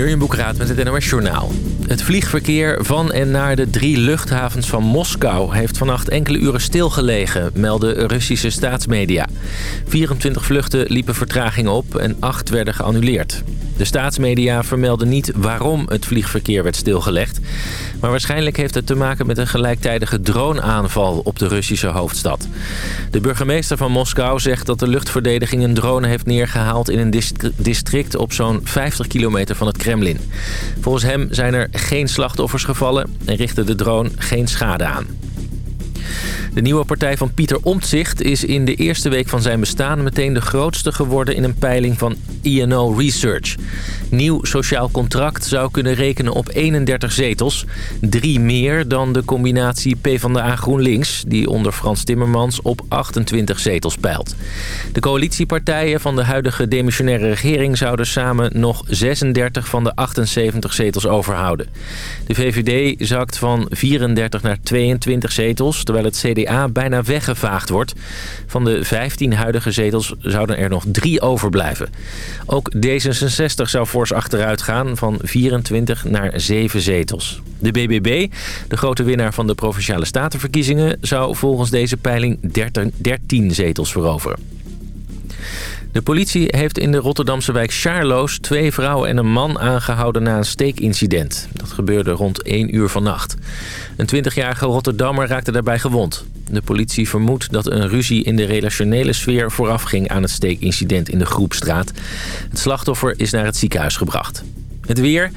Jurjen Boekraat met het NOS Journaal. Het vliegverkeer van en naar de drie luchthavens van Moskou... heeft vannacht enkele uren stilgelegen, melden Russische staatsmedia. 24 vluchten liepen vertraging op en 8 werden geannuleerd. De staatsmedia vermelden niet waarom het vliegverkeer werd stilgelegd. Maar waarschijnlijk heeft het te maken met een gelijktijdige droneaanval op de Russische hoofdstad. De burgemeester van Moskou zegt dat de luchtverdediging een drone heeft neergehaald... in een district op zo'n 50 kilometer van het Kremlin. Volgens hem zijn er geen slachtoffers gevallen en richtte de drone geen schade aan. De nieuwe partij van Pieter Omtzigt is in de eerste week van zijn bestaan... meteen de grootste geworden in een peiling van INO Research. Nieuw Sociaal Contract zou kunnen rekenen op 31 zetels. Drie meer dan de combinatie PvdA GroenLinks... die onder Frans Timmermans op 28 zetels peilt. De coalitiepartijen van de huidige demissionaire regering... zouden samen nog 36 van de 78 zetels overhouden. De VVD zakt van 34 naar 22 zetels... terwijl het CDA bijna weggevaagd wordt. Van de 15 huidige zetels zouden er nog drie overblijven. Ook D66 zou fors achteruit gaan van 24 naar 7 zetels. De BBB, de grote winnaar van de Provinciale Statenverkiezingen... zou volgens deze peiling 13 zetels veroveren. De politie heeft in de Rotterdamse wijk Charloes twee vrouwen en een man aangehouden na een steekincident. Dat gebeurde rond 1 uur vannacht. Een 20-jarige Rotterdammer raakte daarbij gewond. De politie vermoedt dat een ruzie in de relationele sfeer voorafging aan het steekincident in de Groepstraat. Het slachtoffer is naar het ziekenhuis gebracht. Het weer,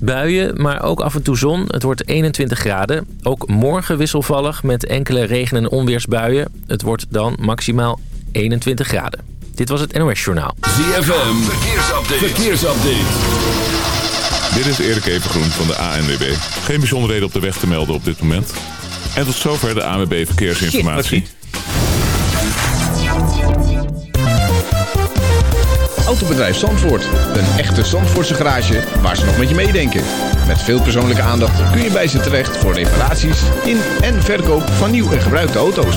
buien, maar ook af en toe zon. Het wordt 21 graden. Ook morgen wisselvallig met enkele regen- en onweersbuien. Het wordt dan maximaal 21 graden. Dit was het NOS Journaal. ZFM, verkeersupdate. verkeersupdate. Dit is Erik Evengroen van de ANWB. Geen bijzonderheden op de weg te melden op dit moment. En tot zover de ANWB Verkeersinformatie. Autobedrijf Zandvoort. Een echte Zandvoortse garage waar ze nog met je meedenken. Met veel persoonlijke aandacht kun je bij ze terecht voor reparaties in en verkoop van nieuw en gebruikte auto's.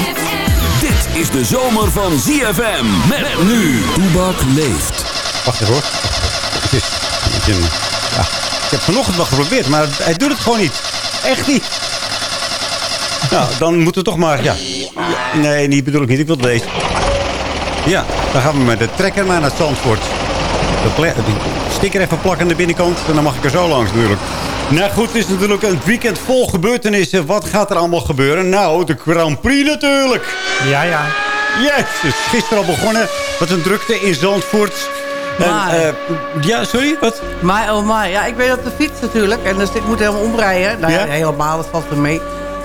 is de zomer van ZFM. Met nu. Toebak leeft. Wacht even hoor. Het is. Ik heb vanochtend nog geprobeerd, maar hij doet het gewoon niet. Echt niet. Nou, dan moeten we toch maar... Ja. Nee, die bedoel ik niet. Ik wil deze. Ja, dan gaan we met de trekker maar naar Zandvoort. De, de sticker even plakken aan de binnenkant. En dan mag ik er zo langs natuurlijk. Nou goed, het is natuurlijk een weekend vol gebeurtenissen. Wat gaat er allemaal gebeuren? Nou, de Grand Prix natuurlijk. Ja, ja. Yes, gisteren al begonnen. Wat een drukte in Zandvoort. En, uh, ja, sorry, wat? Maar oh my, ja, ik ben op de fiets natuurlijk. En dus ik moet helemaal omrijden. Nou ja, helemaal, dat valt er mee.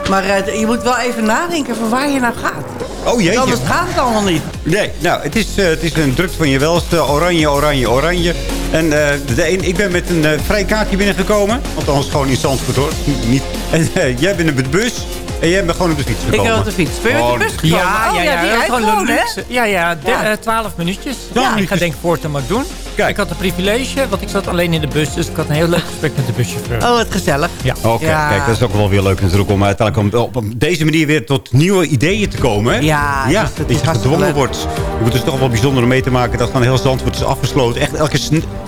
Maar uh, je moet wel even nadenken van waar je nou gaat. Oh jeetje. Anders gaat het allemaal niet. Nee, nou, het is, uh, het is een drukte van je welste. Oranje, oranje, oranje. En uh, de een, ik ben met een vrij kaartje binnengekomen. Althans, gewoon in Zandvoort hoor. Niet. En jij bent met de bus. En jij bent gewoon op de fiets gekomen. Ik ben op de fiets. Ben je met de bus gekomen? Ja, ja, ja. Oh, ja, ja, gewoon, hè? Ja, ja, ja. 12 minuutjes. Ja, ik ga denk ik voortaan maar doen. Kijk. Ik had een privilege, want ik zat alleen in de bus. Dus ik had een heel leuk gesprek met de buschauffeur. Oh, wat gezellig. Ja. Oké, kijk, dat is ook wel weer leuk natuurlijk om uiteindelijk op, op deze manier weer tot nieuwe ideeën te komen. Hè? Ja, ja dus dat, je gedwongen wordt. Je moet dus toch wel bijzonder mee te maken dat van heel Zandvoort is afgesloten. Echt elke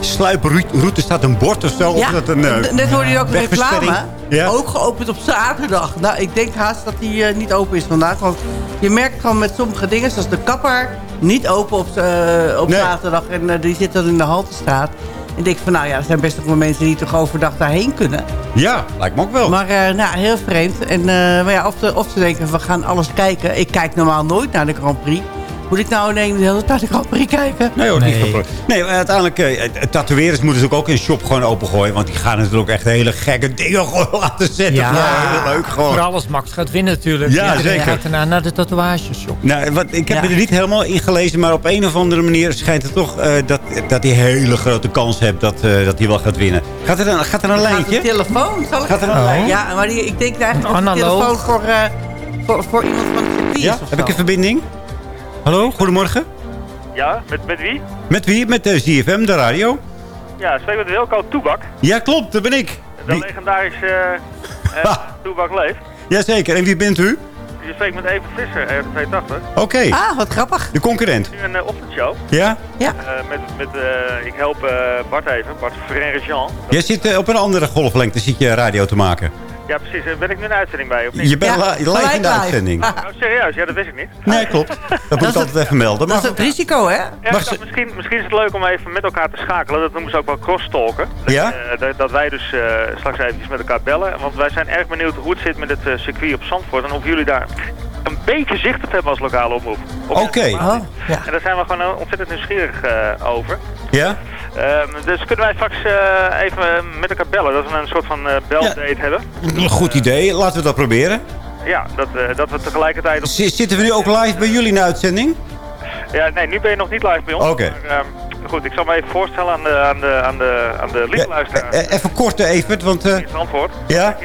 sluiproute staat een bord of zo. Ja, of dat een, uh, net hoorde je ook reclame. Ja? Ook geopend op zaterdag. Nou, ik denk haast dat die uh, niet open is vandaag. Want je merkt gewoon met sommige dingen, zoals de kapper niet open op, uh, op zaterdag. En uh, die zit dan in de Haltestraat. En ik denk van, nou ja, er zijn best nog wel mensen die toch overdag daarheen kunnen. Ja, lijkt me ook wel. Maar nou, heel vreemd. En, maar ja, of, de, of ze denken, we gaan alles kijken. Ik kijk normaal nooit naar de Grand Prix. Moet ik nou ineens de hele tijd de Grand Prix kijken? Nee hoor, nee. niet Nee, uiteindelijk, uh, tatoeëerders moeten ze ook in shop gewoon opengooien. Want die gaan natuurlijk echt hele gekke dingen gewoon laten zetten. Ja, heel leuk gewoon. Voor alles Max gaat winnen natuurlijk. Ja, ja zeker. gaat daarna naar de tatoeageshop. Nou, wat, ik heb ja. er niet helemaal in gelezen. Maar op een of andere manier schijnt het toch uh, dat, dat hij hele grote kans hebt dat, uh, dat hij wel gaat winnen. Gaat er een, gaat er een lijntje? Telefoon? Zal ik gaat er een oh. lijntje? Ja, maar die, ik denk eigenlijk een telefoon voor, voor, voor iemand van het circuit Ja, heb ik een verbinding? Hallo, goedemorgen. Ja, met, met wie? Met wie? Met de ZFM, de radio? Ja, spreek met Wilco Toebak. Ja, klopt, dat ben ik. De wie? legendarische uh, Toebak leeft. Jazeker, en wie bent u? Je spreekt met Even Visser, RT280. Oké. Ah, wat grappig. De concurrent. Nu een uh, ochtendshow. Ja? Ja. Uh, met, met, uh, ik help Bart even, Bart Frère-Jean. Jij zit op een andere golflengte, zit je radio te maken. Ja, precies. Ben ik nu een uitzending bij, of niet? Je bent ja, live in de uitzending. Oh, serieus? Ja, dat wist ik niet. Nee, klopt. Dat moet ik altijd even melden. Dat is het risico, hè? Ja, dacht, misschien, misschien is het leuk om even met elkaar te schakelen. Dat noemen ze ook wel crosstalken. Ja? Uh, dat, dat, wij dus uh, straks even met elkaar bellen. Want wij zijn erg benieuwd hoe het zit met het uh, circuit op Zandvoort. En of jullie daar een beetje zicht op hebben als lokale omroep. Oké. Okay. Oh, ja. En daar zijn we gewoon ontzettend nieuwsgierig over. Ja? Um, dus kunnen wij straks uh, even met elkaar bellen. Dat we een soort van uh, beldate ja. hebben. Een goed idee. Laten we dat proberen. Ja, dat, uh, dat we tegelijkertijd... Op... Zitten we nu ook live bij jullie in de uitzending? Ja, nee, nu ben je nog niet live bij ons. Oké. Okay. Um, goed, ik zal me even voorstellen aan de, aan de, aan de, aan de lieve luisteraar. Ja, even kort even, want... Uh... antwoord. Ja?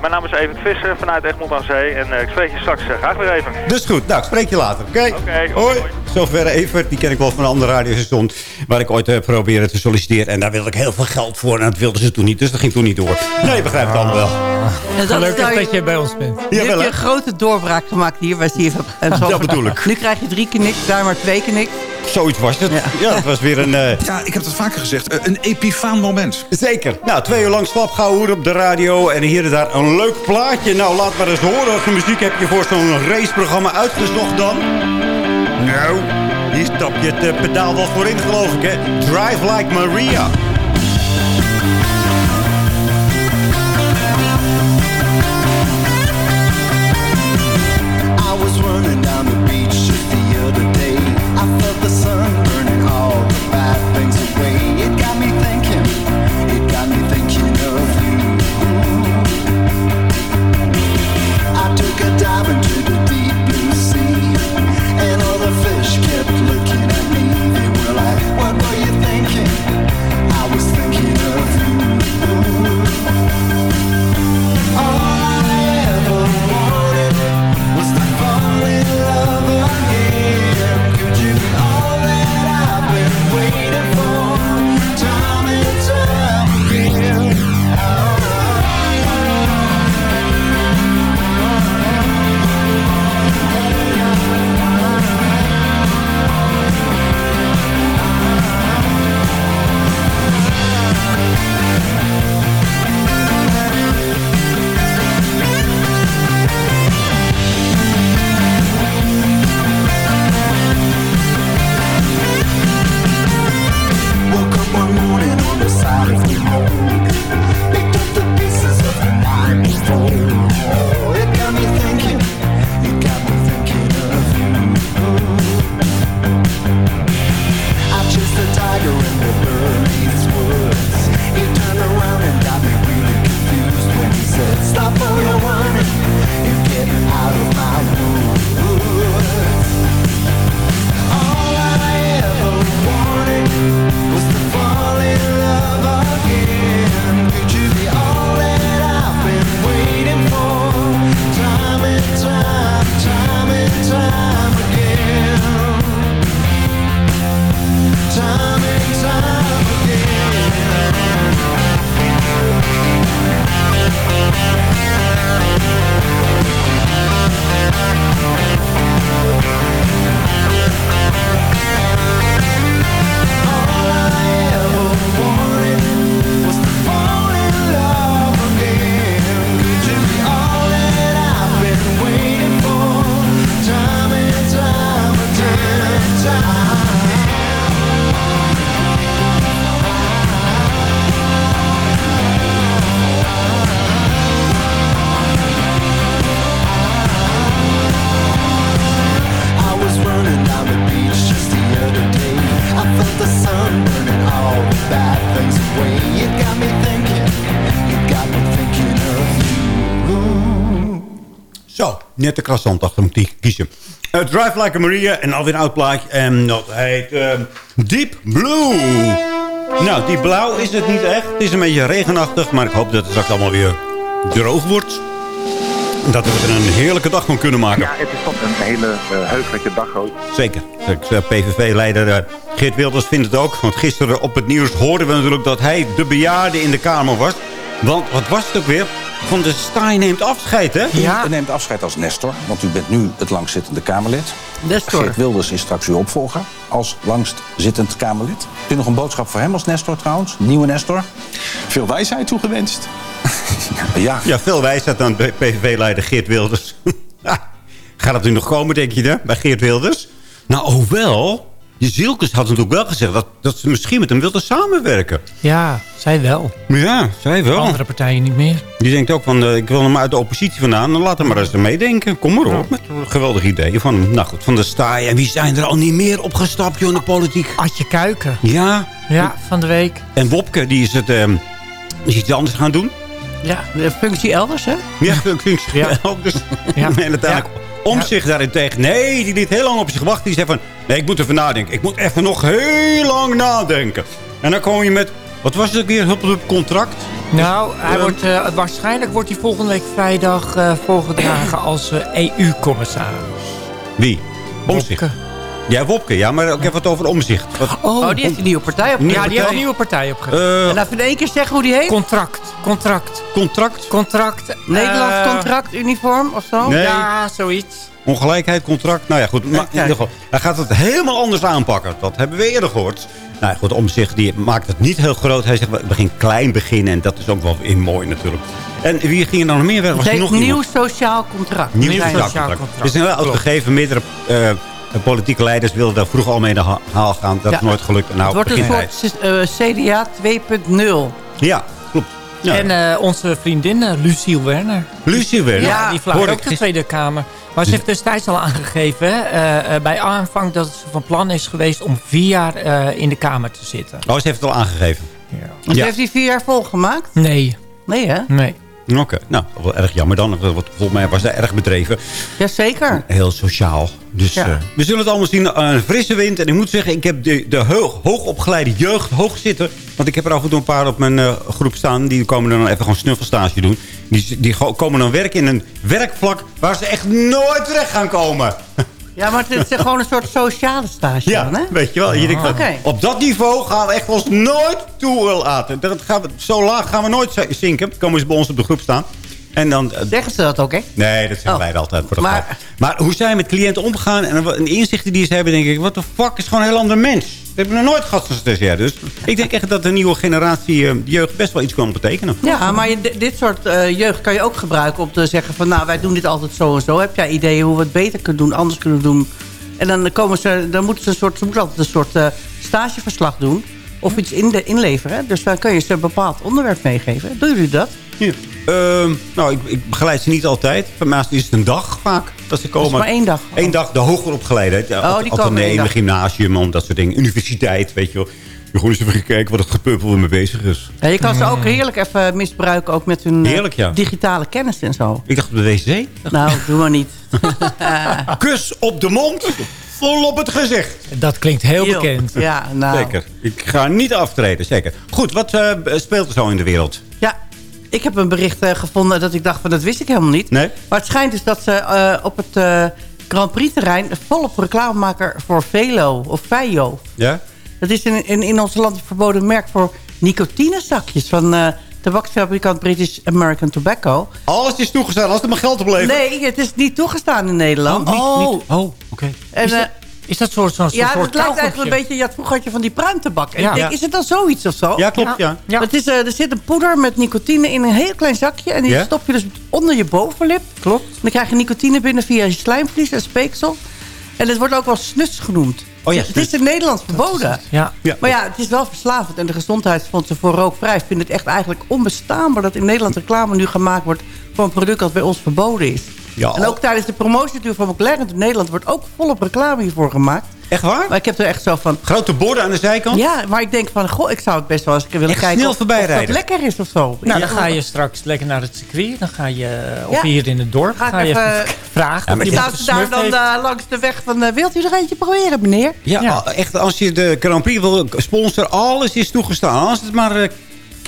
Mijn naam is Evert Visser vanuit Egmond aan Zee. En ik spreek je straks graag weer even. Dus goed, nou, ik spreek je later, oké? Okay? Oké, okay, hoi. Zover Evert, die ken ik wel van een andere radiostation... waar ik ooit probeerde te solliciteren. En daar wilde ik heel veel geld voor en dat wilden ze toen niet. Dus dat ging toen niet door. Nee, begrijp het allemaal wel. En dat Gelukkig dat je bij ons bent. Je hebt je een grote doorbraak gemaakt hier bij CFM. dat bedoel ik. Nu krijg je drie kniks, daar maar twee kniks. Zoiets was het. Ja, ja het was weer een... Uh... Ja, ik heb het vaker gezegd. een epifaan moment. Zeker. Nou, twee uur lang slapgauw op de radio. En hier en daar een leuk plaatje. Nou, laat maar eens horen. Welke muziek heb je voor zo'n raceprogramma uitgezocht dan? Nou, hier stap je het pedaal wel voor in, geloof ik, hè? Drive Like Maria. I was running down the beach just the other day. I felt the sun burning all the bad things net de croissant achter moet die kiezen. Uh, Drive Like a Maria en alweer een oud plaatje. En dat heet uh, Deep Blue. Nou, die blauw is het niet echt. Het is een beetje regenachtig, maar ik hoop dat het straks allemaal weer droog wordt. Dat we er een heerlijke dag van kunnen maken. Ja, het is toch een hele uh, heugelijke dag ook. Zeker. PVV-leider Geert Wilders vindt het ook. Want gisteren op het nieuws hoorden we natuurlijk dat hij de bejaarde in de Kamer was. Want wat was het ook weer? Van de Staaij neemt afscheid, hè? Ja. U neemt afscheid als Nestor, want u bent nu het langzittende Kamerlid. Nestor. Geert Wilders is straks uw opvolger als langstzittend Kamerlid. Heb je nog een boodschap voor hem als Nestor trouwens? Nieuwe Nestor? Veel wijsheid toegewenst. ja. ja, veel wijsheid aan PVV-leider Geert Wilders. Gaat dat nu nog komen, denk je, hè? bij Geert Wilders? Nou, hoewel... Je Zielkes had natuurlijk wel gezegd dat, dat ze misschien met hem wilden samenwerken. Ja, zij wel. Ja, zij wel. Andere partijen niet meer. Die denkt ook van, uh, ik wil hem uit de oppositie vandaan. Dan laat hem maar eens meedenken. Kom maar op, ja. met geweldig idee. Van, nou goed, van de staai. En wie zijn er al niet meer opgestapt, joh, in de politiek? Adje Kuiken. Ja. Ja, van de week. En Wopke, die is het... Um, is iets anders gaan doen. Ja, functie elders, hè? Ja, functie ja. elders. Ja. en uiteindelijk... Ja. Om zich daarentegen. Nee, die liet heel lang op zich wachten. Die zei van, nee, ik moet even nadenken. Ik moet even nog heel lang nadenken. En dan kom je met, wat was het ook weer, het contract? Nou, hij wordt, uh, waarschijnlijk wordt hij volgende week vrijdag uh, voorgedragen als uh, EU-commissaris. Wie? Omzicht. Ja, Wopke. Ja, maar ik heb het over omzicht. Wat? Oh, oh, die heeft een nieuwe partij opgericht. Ja, die heeft een nieuwe partij opgericht. Uh, en laten we in één keer zeggen hoe die heet. Contract. Contract. Contract? Contract. Nederlands uh, contract, uniform of zo? Nee. Ja, zoiets. Ongelijkheid, contract. Nou ja, goed. Maar in ieder geval, hij gaat het helemaal anders aanpakken. Dat hebben we eerder gehoord. Nou goed, om zich, die maakt het niet heel groot. Hij zegt, we beginnen klein beginnen. En dat is ook wel weer mooi natuurlijk. En wie ging er dan nog meer weg? Was nog nieuw iemand? sociaal contract. Nieuw sociaal contract. contract. Het is een heel uitgegeven meerdere... Uh, de politieke leiders wilden daar vroeger al mee naar de haal gaan. Dat ja. is nooit gelukt. Nou, het wordt een soort uh, CDA 2.0. Ja, klopt. Ja. En uh, onze vriendin uh, Lucie Werner. Lucie Werner? Ja, die vlaagt ook de Tweede Kamer. Maar ze heeft destijds al aangegeven hè, bij aanvang dat ze van plan is geweest om vier jaar in de Kamer te zitten. Oh, ze heeft het al aangegeven? Ja. Ze heeft die vier jaar volgemaakt? Nee. Nee, hè? Nee. Oké, okay. nou, wel erg jammer dan. Volgens mij was hij erg bedreven. Jazeker. Heel sociaal. Dus ja. uh, we zullen het allemaal zien. Een frisse wind. En ik moet zeggen, ik heb de, de hoog, hoogopgeleide jeugd hoog zitten. Want ik heb er af en toe een paar op mijn uh, groep staan. Die komen dan even gewoon snuffelstage doen. Die, die komen dan werken in een werkvlak waar ze echt nooit terecht gaan komen. Ja, maar het is gewoon een soort sociale stage ja, dan, hè? weet je wel. Je denkt, okay. Op dat niveau gaan we echt ons nooit toe laten. Dat gaan we, zo laag gaan we nooit zinken. Komen ze bij ons op de groep staan. En dan, zeggen ze dat ook, hè? Nee, dat zeggen oh. wij altijd voor de maar. Maar hoe zij met cliënten omgaan en de inzichten die ze hebben, denk ik... wat de fuck, is gewoon een heel ander mens. We hebben nog nooit gehad van stagiair. Dus ik denk echt dat de nieuwe generatie uh, jeugd best wel iets kan betekenen. Ja, maar je, dit soort uh, jeugd kan je ook gebruiken om te zeggen van... nou, wij doen dit altijd zo en zo. Heb jij ideeën hoe we het beter kunnen doen, anders kunnen doen? En dan, komen ze, dan moeten ze, een soort, ze moeten altijd een soort uh, stageverslag doen. Of iets in de, inleveren. Dus dan kun je ze een bepaald onderwerp meegeven. Doen jullie dat? Ja. Uh, nou, ik, ik, begeleid ze niet altijd. Voor mij is het een dag vaak dat ze komen. Dat is maar één dag? Eén dag, de hoger opgeleide. Ja, oh, die komen gymnasium, om dat soort dingen. Universiteit, weet je wel. Je gewoon eens even gekeken wat het gepuppel ermee bezig is. Ja, je kan ze ook heerlijk even misbruiken, ook met hun heerlijk, ja. digitale kennis en zo. Ik dacht op de wc. Nou, doe maar niet. Kus op de mond, vol op het gezicht. Dat klinkt heel, heel bekend. Ja, nou. Zeker. Ik ga niet aftreden, zeker. Goed, wat uh, speelt er zo in de wereld? Ja, ik heb een bericht uh, gevonden dat ik dacht, van dat wist ik helemaal niet. Nee? Maar het schijnt dus dat ze uh, op het uh, Grand Prix terrein volop reclame maken voor Velo of Vejo. Ja? Dat is in, in, in ons land een verboden merk voor nicotinezakjes van uh, tabaksfabrikant British American Tobacco. Alles is toegestaan, als er maar geld oplevert. Nee, het is niet toegestaan in Nederland. Oh, niet, niet, oh oké. Okay. Is, dat, is dat soort zo'n Ja, soort het lijkt eigenlijk een beetje... Ja, vroeger had je van die. En Ja. ik denk, is het dan zoiets of zo? Ja, klopt, ja. Ja. Het is, eh, er zit een poeder met nicotine in een heel klein zakje. En die Ja? stop je dus onder je bovenlip. Klopt. Dan krijg je nicotine binnen via je slijmvlies en speeksel. En het wordt ook wel snus genoemd. Oh ja, het is in Nederland verboden. Ja. Ja. Maar ja, het is wel verslavend. En de gezondheidsfondsen voor rookvrij vinden het echt eigenlijk onbestaanbaar... dat in Nederland reclame nu gemaakt wordt voor een product dat bij ons verboden is. Ja, en ook tijdens de promotietour van McLaren in Nederland... wordt ook volop reclame hiervoor gemaakt. Echt waar? Maar ik heb er echt zo van... Grote borden aan de zijkant? Ja, maar ik denk van, goh, ik zou het best wel eens willen Echt kijken snel of, voorbij of dat lekker is of zo. Nou, Ja. dan ga je straks lekker naar het circuit. Dan ga je, of Ja. hier in het dorp, Ga je even- vragen. Ja, Staan ze daar dan eh, langs de weg van... eh, wilt u er eentje proberen, meneer? Ja, Ja. ah, echt, als je de Grand Prix wil sponsoren, alles is toegestaan. Als het maar eh,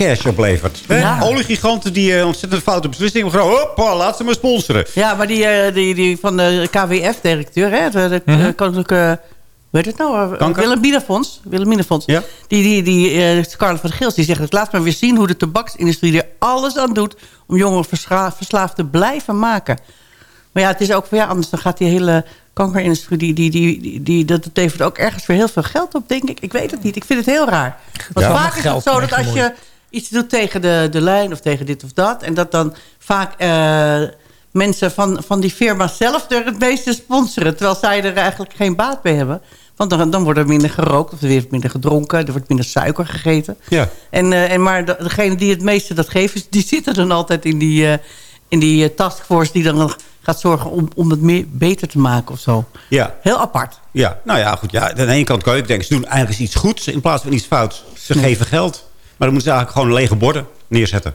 cash oplevert. Ja. Oliegiganten die eh, ontzettend foute beslissingen. Hoppa, laat ze maar sponsoren. Ja, maar die, eh, die, die van de KWF-directeur, hè, de, de Mhm. eh, koninklijke... Weet het nou? Kanker? Wilhelminafonds. Wilhelminafonds. Ja. Die, die, die eh Scarlett van Gils, die zegt... laat maar weer zien hoe de tabaksindustrie er alles aan doet... om jongeren versla- verslaafd te blijven maken. Maar ja, het is ook... Ja, anders dan gaat die hele kankerindustrie... Die, die, die, die, die, dat levert ook ergens weer heel veel geld op, denk ik. Ik weet het niet. Ik vind het heel raar. Want Ja. vaak is het zo dat als je. Iets doet tegen de, de lijn... of tegen dit of dat... en dat dan vaak... eh, mensen van, van die firma zelf er het meeste sponsoren. Terwijl zij er eigenlijk geen baat bij hebben. Want dan, dan wordt er minder gerookt, of er wordt minder gedronken. Er wordt minder suiker gegeten. Ja. En, eh, en maar de- degene die het meeste dat geven... die zitten dan altijd in die, eh, in die taskforce... die dan nog gaat zorgen om, om het meer, beter te maken of zo. Ja. Heel apart. Ja, nou ja, goed. Ja, aan de ene kant kan je ook denken, ze doen eigenlijk iets goeds in plaats van iets fouts. Ze geven geld. Maar dan moeten ze eigenlijk gewoon lege borden neerzetten.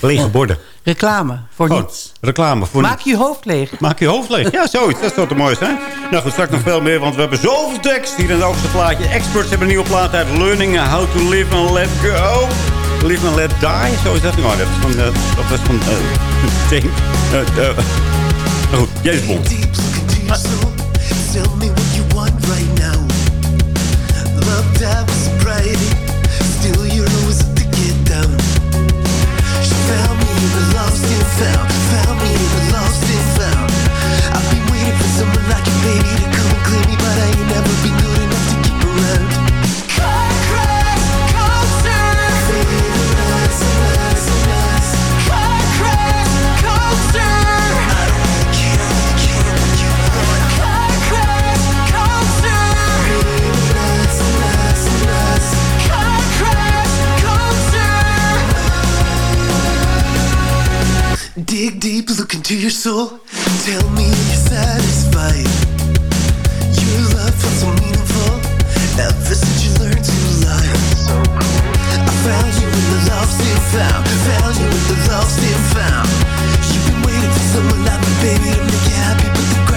Lege borden. Reclame voor Gewoon niets. reclame voor Maak niets. je hoofd leeg. Maak je hoofd leeg. Ja, zoiets. Dat zou te mooi zijn. Nou goed, straks nog veel meer, want we hebben zoveel tekst. Hier in het hoogste plaatje. Experts hebben een nieuwe plaat uit. Learning How to Live and Let Go. Live and Let Die. Zo is dat. Nou, dat is van... eh, dat was van... eh, eh, nou goed, James Bond. myself into your soul. Tell me you're satisfied. Your love felt so meaningful. Ever since you learned to lie. I found you in the lost and found. Found you in the lost and found. You've been waiting for someone like me, baby, to make you happy. But the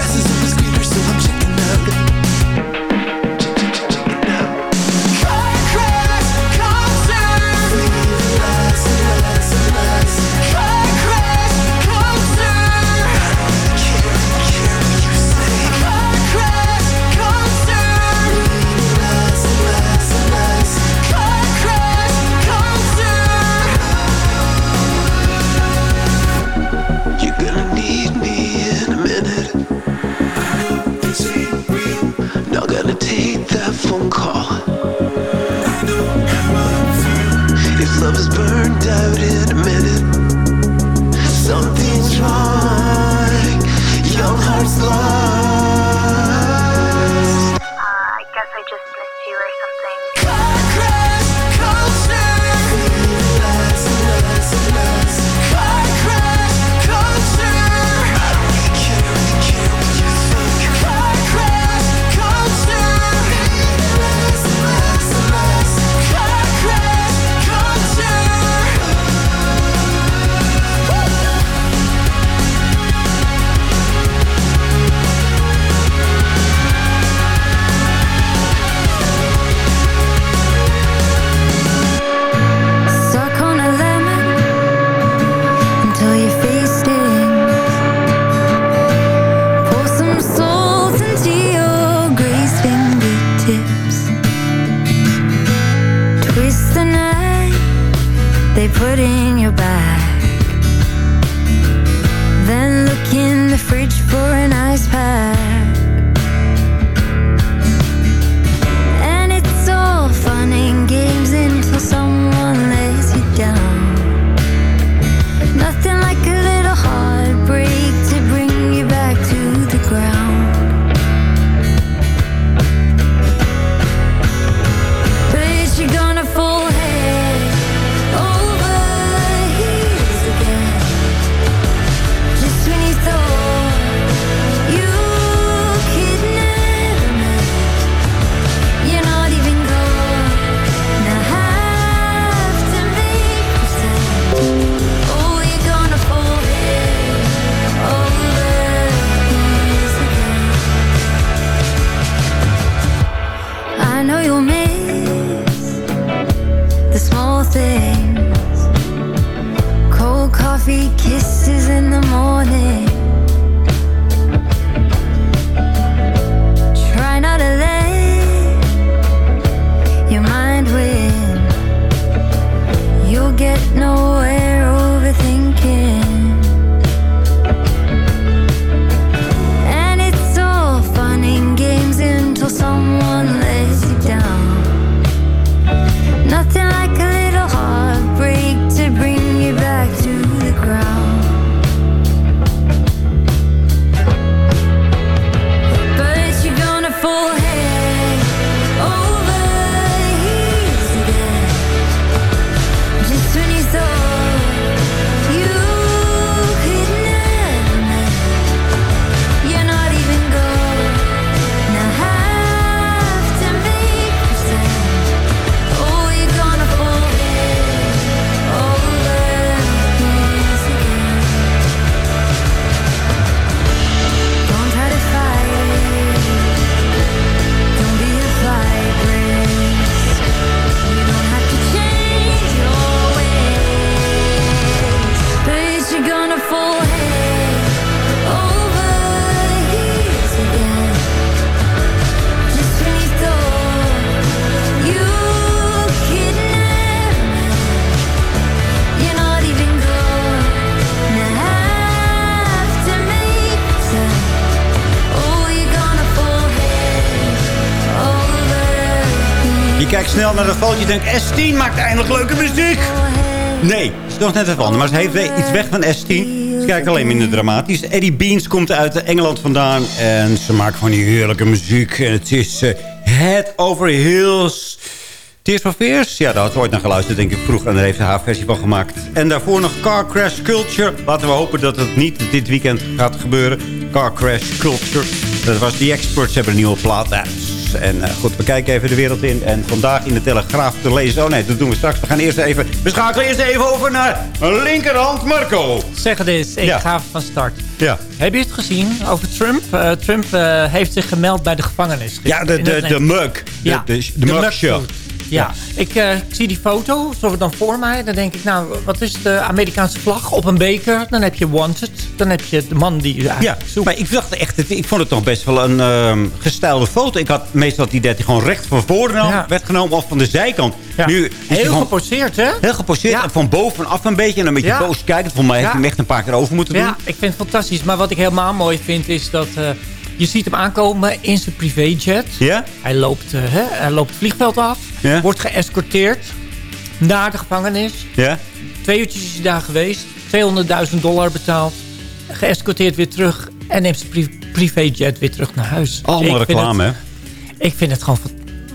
snel naar de foto. Je denkt, S10 maakt eindelijk leuke muziek. Nee, het is nog net even anders. Maar ze heeft iets weg van S10. Ze kijkt alleen minder dramatisch. Eddie Beans komt uit Engeland vandaan. En ze maakt van die heerlijke muziek. En het is eh, Head Over Heels. Tears for Fears? Ja, daar had ze ooit naar geluisterd, denk ik, vroeg. En daar heeft ze haar versie van gemaakt. En daarvoor nog Car Crash Culture. Laten we hopen dat het niet dit weekend gaat gebeuren. Car Crash Culture. Dat was The Experts, hebben een nieuwe plaat uit. En eh, goed, we kijken even de wereld in. En vandaag in de Telegraaf te lezen. Oh nee, dat doen we straks. We gaan eerst even... We schakelen eerst even over naar linkerhand Marco. Zeg het eens, ik Ja. ga van start. Ja. Heb je het gezien over Trump? Eh, Trump eh, heeft zich gemeld bij de gevangenis. Ja, de, de, de mug. De, Ja, de, de, mug. Ja, Ik, eh, ik zie die foto, zo dan voor mij. Dan denk ik, nou, wat is de Amerikaanse vlag op een beker? Dan heb je Wanted. Dan heb je de man die je Ja, zoekt. maar ik dacht echt, ik vond het nog best wel een ehm gestylede foto. Ik had meestal het idee dat hij gewoon recht van voren Ja. werd genomen of van de zijkant. Ja. Nu Heel gewoon geposeerd, hè? heel geposeerd. Ja. En van bovenaf een beetje en een beetje boos kijken. Volgens mij heeft hij hem echt een paar keer over moeten doen. Ja, ik vind het fantastisch. Maar wat ik helemaal mooi vind is dat... eh, je ziet hem aankomen in zijn privéjet. Ja? Hij loopt, eh, hè, hij loopt het vliegveld af. Ja. Wordt geëscorteerd naar de gevangenis. Ja? Twee uurtjes is hij daar geweest. 200.000 dollar betaald. Geëscorteerd weer terug. En neemt zijn pri- privéjet weer terug naar huis. Allemaal reclame, hè? Ik vind het gewoon...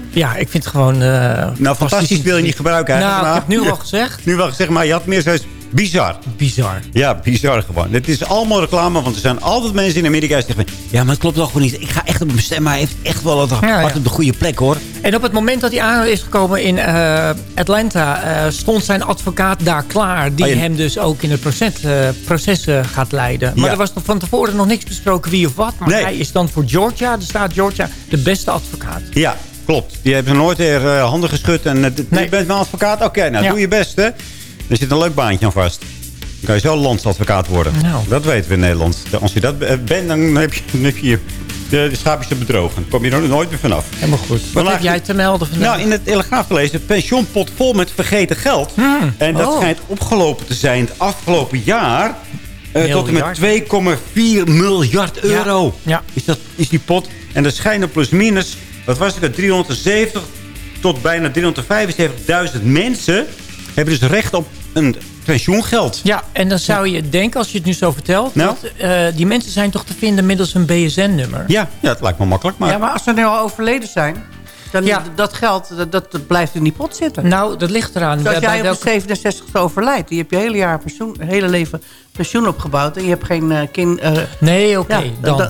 Ja, ik vind het gewoon... eh, Nou, fantastisch wil je niet gebruiken. hè, Nou, ik vandaag. heb nu al gezegd. Nu wel gezegd, maar je had meer zoiets bizar. Bizar. Ja, bizar gewoon. Het is allemaal reclame, want er zijn altijd mensen in Amerika die zeggen... Ja, maar het klopt toch gewoon niet. Ik ga echt op mijn stem, maar hij heeft echt wel het hart ja. op de goede plek, hoor. En op het moment dat hij aan is gekomen in eh, Atlanta... eh, stond zijn advocaat daar klaar. Die Oh, ja. hem dus ook in het proces, eh, proces gaat leiden. Maar er was nog van tevoren nog niks besproken wie of wat. Maar Nee. hij is dan voor Georgia, de staat Georgia, de beste advocaat. Ja, klopt. Die hebben nooit weer handen geschud. En d- Nee. je bent mijn advocaat? Oké, nou doe je best, hè. Er zit een leuk baantje aan vast. Dan kan je zo landsadvocaat worden. Nou. Dat weten we in Nederland. Als je dat eh, bent, dan heb je, dan heb je de, de schaapjes te bedrogen. Dan kom je er nooit meer vanaf. Helemaal goed. Wat Vandaag- heb jij te melden vandaag? Nou, in het Telegraaf gelezen, het pensioenpot vol met vergeten geld. En dat Oh. schijnt opgelopen te zijn het afgelopen jaar... eh, tot en met Miljard. 2,4 miljard euro Ja. Is, dat, is die pot. En er schijnen plus minus, wat was het, 370 tot bijna 375.000 mensen... hebben dus recht op een pensioengeld. Ja, en dan zou je denken, als je het nu zo vertelt... Nou? dat eh, die mensen zijn toch te vinden middels een BSN-nummer? Ja, ja, het lijkt me makkelijk, maar... Ja, maar als ze nu al overleden zijn... dan Ja. dat geld dat, dat, blijft in die pot zitten. Nou, dat ligt eraan. Dus als Bij jij op welke- de 67 overlijdt... die heb je hele, jaar pensioen, hele leven pensioen opgebouwd... en je hebt geen eh, kind... eh, Nee, oké, ja, dan.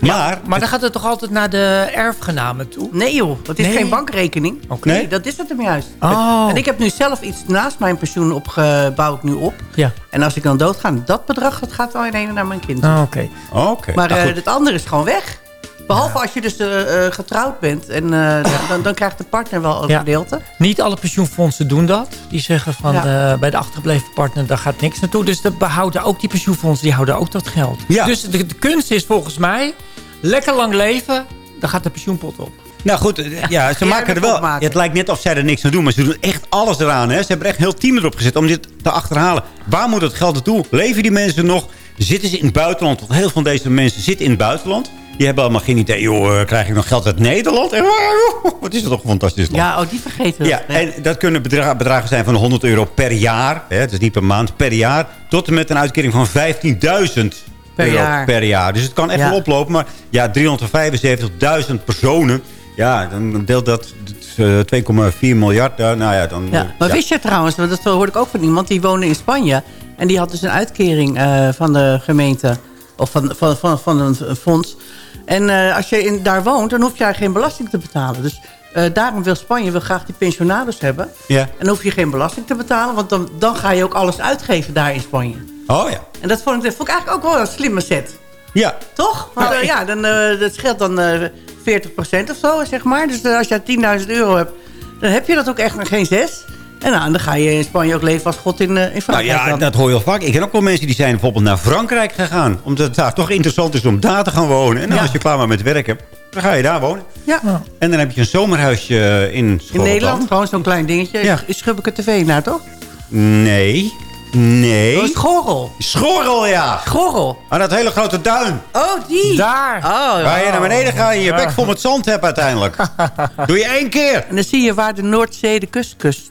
maar, Maar dan gaat het toch altijd naar de erfgenamen toe? nee joh, dat is Nee. geen bankrekening. Oké. Nee, dat is het hem juist. Oh. En ik heb nu zelf iets naast mijn pensioen opgebouwd nu op. Ja. En als ik dan doodga, dat bedrag dat gaat wel in ene naar mijn kind. Ah, oké. Oké. maar Nou, eh, het andere is gewoon weg. Behalve als je dus eh, eh, getrouwd bent. En eh, dan, dan krijgt de partner wel een Ja. gedeelte. Niet alle pensioenfondsen doen dat. Die zeggen van Ja. eh, bij de achtergebleven partner, daar gaat niks naartoe. Dus dat behouden ook die pensioenfondsen, die houden ook dat geld. Ja. Dus de, de kunst is volgens mij, lekker lang leven, dan gaat de pensioenpot op. Nou goed, ja, ze maken er wel... het lijkt net of zij er niks aan doen. Maar ze doen echt alles eraan. Hè. Ze hebben er echt een heel team erop gezet om dit te achterhalen. Waar moet het geld naartoe? Leven die mensen nog? Zitten ze in het buitenland? Want heel veel van deze mensen zitten in het buitenland. Die hebben allemaal geen idee. Joh, eh, krijg ik nog geld uit Nederland? En? Wat is dat toch een fantastisch land? Ja, oh, die vergeten we. Ja, en dat kunnen bedra- bedragen zijn van 100 euro per jaar. Hè, het is niet per maand, per jaar. Tot en met een uitkering van 15.000 Per euro jaar. per jaar. Dus het kan echt Ja. wel oplopen. Maar ja, 375.000 personen. Ja, dan deelt dat eh, 2,4 miljard. eh, nou ja, dan... Ja, eh, maar ja. wist je trouwens, want dat hoorde ik ook van iemand... die woonde in Spanje en die had dus een uitkering eh, van de gemeente... of van, van, van, van een fonds. En eh, als je in, daar woont, dan hoef je daar geen belasting te betalen. Dus eh, daarom wil Spanje wil graag die pensionados hebben. Ja. En dan hoef je geen belasting te betalen... want dan, dan ga je ook alles uitgeven daar in Spanje. Oh ja. En dat vond ik, dat vond ik eigenlijk ook wel een slimme set. Ja. Toch? Want Nou, eh, ja, dan, dat scheelt dan eh 40% of zo, zeg maar. Dus als je 10.000 euro hebt, dan heb je dat ook echt nog geen zes. En nou, dan ga je in Spanje ook leven als god in, eh, in Nou Frankrijk. ja, dan. dat hoor je al vaak. Ik ken ook wel mensen die zijn bijvoorbeeld naar Frankrijk gegaan. Omdat het daar toch interessant is om daar te gaan wonen. En nou, Ja. als je klaar bent met werken, dan ga je daar wonen. Ja. En dan heb je een zomerhuisje eh, in In. Nederland gewoon zo'n klein dingetje. Ja. Is Schubbeke TV nou, toch? Nee. Nee. Oh, Schorrel. Schorrel, ja. Schorrel. Aan dat hele grote duin. Oh, die. Daar. Oh, Waar je naar beneden gaat en je Ja. bek vol met zand hebt uiteindelijk. Doe je één keer. En dan zie je waar de Noordzee de kust kust.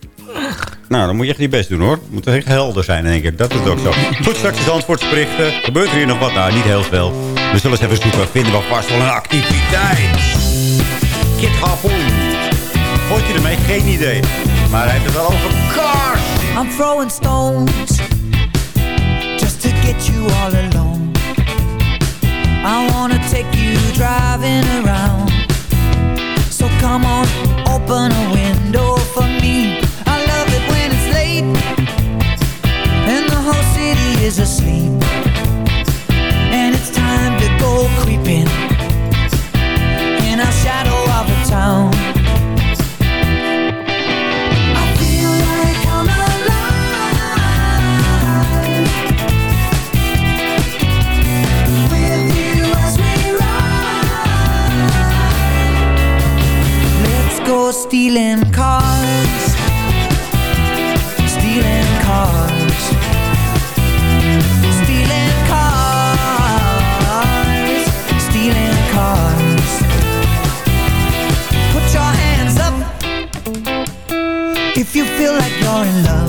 Nou, dan moet je echt je best doen hoor. Moet echt helder zijn denk ik. Dat is ook zo. Goed, straks is antwoordsberichten. Gebeurt er hier nog wat? Nou, niet heel veel. We zullen eens even zoeken. Vinden we vast wel een activiteit. Kit Harpoon. Vond je ermee? Geen idee. Maar hij heeft het wel over cars. I'm throwing stones just to get you all alone. I wanna take you driving around. So come on, open a window for me. Is asleep. And it's time to go creeping in our shadow of a town. I feel feel like you're in love.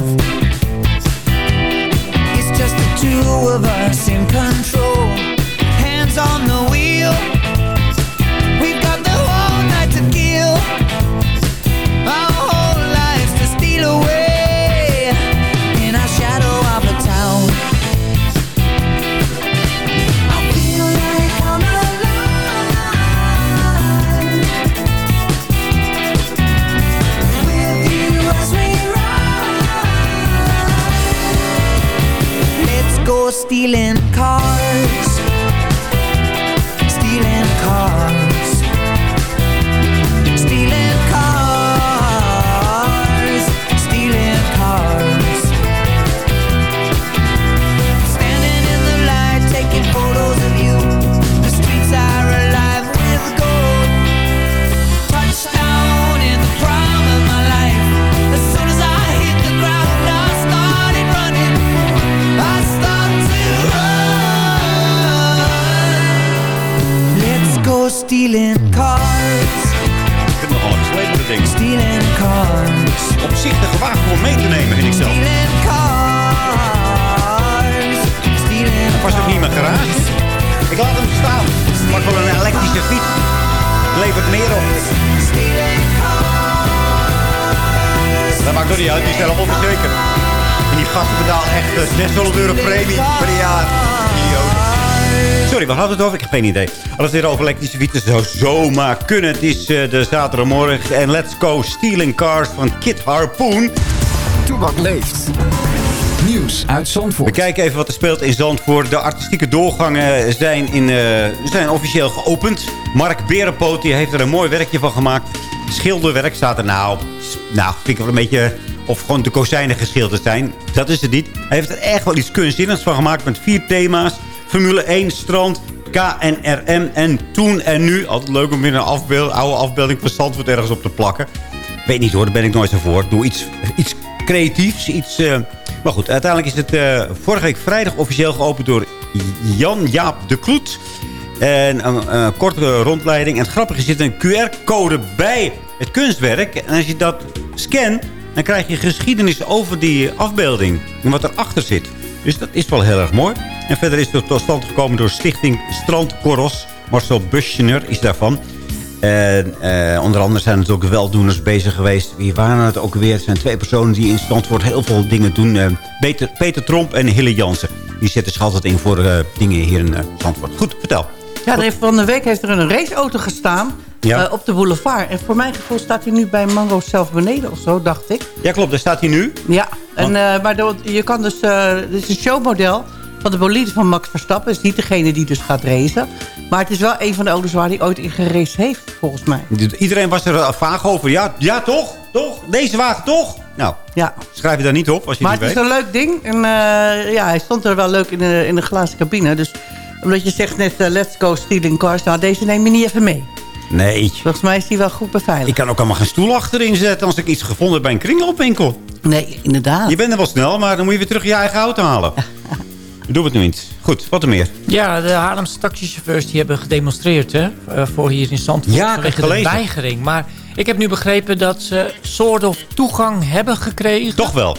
Geen idee. Als het weer over elektrische fietsen zou zomaar kunnen. Het is eh, de zaterdagmorgen. En let's go stealing cars van Kit Harpoon. Toebak leeft. Nieuws uit Zandvoort. We kijken even wat er speelt in Zandvoort. De artistieke doorgangen zijn, in, eh, zijn officieel geopend. Mark Berenpoot die heeft er een mooi werkje van gemaakt. Schilderwerk staat er nou op. Nou, vind ik wel een beetje... Of gewoon de kozijnen geschilderd zijn. Dat is het niet. Hij heeft er echt wel iets kunstzinnigs van gemaakt met vier thema's. Formule 1, strand, KNRM en toen en nu. Altijd leuk om weer een afbeeld, oude afbeelding van Zandvoort ergens op te plakken. Weet niet hoor, daar ben ik nooit zo voor. Doe iets, iets creatiefs, iets... eh, Maar goed, uiteindelijk is het eh, vorige week vrijdag officieel geopend door Jan-Jaap de Kloet. En een, een korte rondleiding. En het grappige zit een QR-code bij het kunstwerk. En als je dat scant, dan krijg je geschiedenis over die afbeelding. En wat erachter zit. Dus dat is wel heel erg mooi. En verder is het tot stand gekomen door Stichting Strandkorros. Marcel Buschner is daarvan. En eh, onder andere zijn natuurlijk weldoeners bezig geweest. Wie waren het ook weer? Het zijn twee personen die in Zandvoort heel veel dingen doen. Eh, Peter, Peter Tromp en Hille Jansen. Die zetten zich altijd in voor eh, dingen hier in Zandvoort. Goed, vertel. Ja, er heeft van de week heeft er een raceauto gestaan Ja. eh, op de boulevard. En voor mijn gevoel staat hij nu bij Mango zelf beneden of zo, dacht ik. Ja, klopt. Daar staat hij nu. Ja, en, maar de- je kan dus... dit is een showmodel van de bolide van Max Verstappen. Het is niet degene die dus gaat racen. Maar het is wel een van de auto's waar hij ooit in geraced heeft, volgens mij. Iedereen was er eh, vaag over. Ja, ja toch? Toch? Deze wagen toch? Nou, ja. schrijf je daar niet op als je Maar het het niet is weet. een leuk ding. En eh, ja, hij stond er wel leuk in de, in de glazen cabine. Dus omdat je zegt net, eh, let's go stealing cars. Nou, deze neem je niet even mee. Nee. Volgens mij is die wel goed beveiligd. Ik kan ook allemaal geen stoel achterin zetten als ik iets gevonden heb bij een kringloopwinkel. Nee, inderdaad. Je bent er wel snel, maar dan moet je weer terug je eigen auto halen. Doe het nu niet. Goed, wat er meer? Ja, de Haarlemse taxichauffeurs die hebben gedemonstreerd hè, eh, voor hier in Zandvoort Ja, vanwege de weigering. Maar ik heb nu begrepen dat ze soort of toegang hebben gekregen. Toch wel?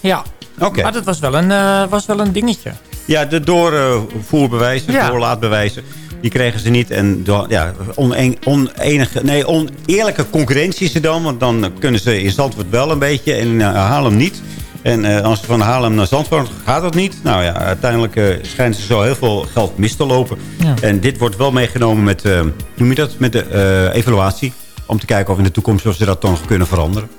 Ja. Oké. Maar dat was wel een, eh, was wel een dingetje. Ja, de doorvoerbewijzen, Ja. doorlaatbewijzen, die kregen ze niet. En ja, oneen, onenige, nee, oneerlijke concurrentie is er dan. Want dan kunnen ze in Zandvoort wel een beetje en in Haarlem niet. En eh, als ze van Haarlem naar Zandvoort gaat dat niet. Nou ja, uiteindelijk eh schijnen ze zo heel veel geld mis te lopen. Ja. En dit wordt wel meegenomen met, eh, noem je dat? met de evaluatie. Om te kijken of in de toekomst of ze dat dan nog kunnen veranderen.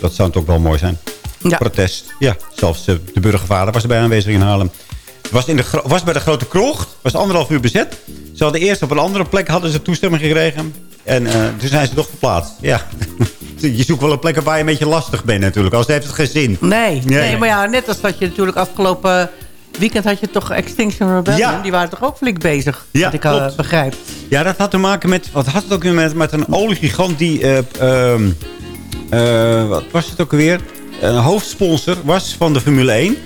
Dat zou toch wel mooi zijn. Ja. Protest. Ja, zelfs de burgervader was erbij aanwezig in Haarlem. Was, in de, was bij de Grote Krocht. Was anderhalf uur bezet. Ze hadden eerst op een andere plek hadden ze toestemming gekregen. En toen zijn ze toch verplaatst. Ja. Je zoekt wel een plek waar je een beetje lastig bent natuurlijk. Als heeft het geen zin. Nee, nee, Nee. maar ja, net als dat je natuurlijk afgelopen weekend had je toch Extinction Rebellion. Ja. Die waren toch ook flink bezig, Ja, wat ik al klopt. begrijp. Ja, dat had te maken met... Wat had het ook weer met, met een oliegigant die... eh, ehm, eh, wat was het ook weer? Een hoofdsponsor was van de Formule 1.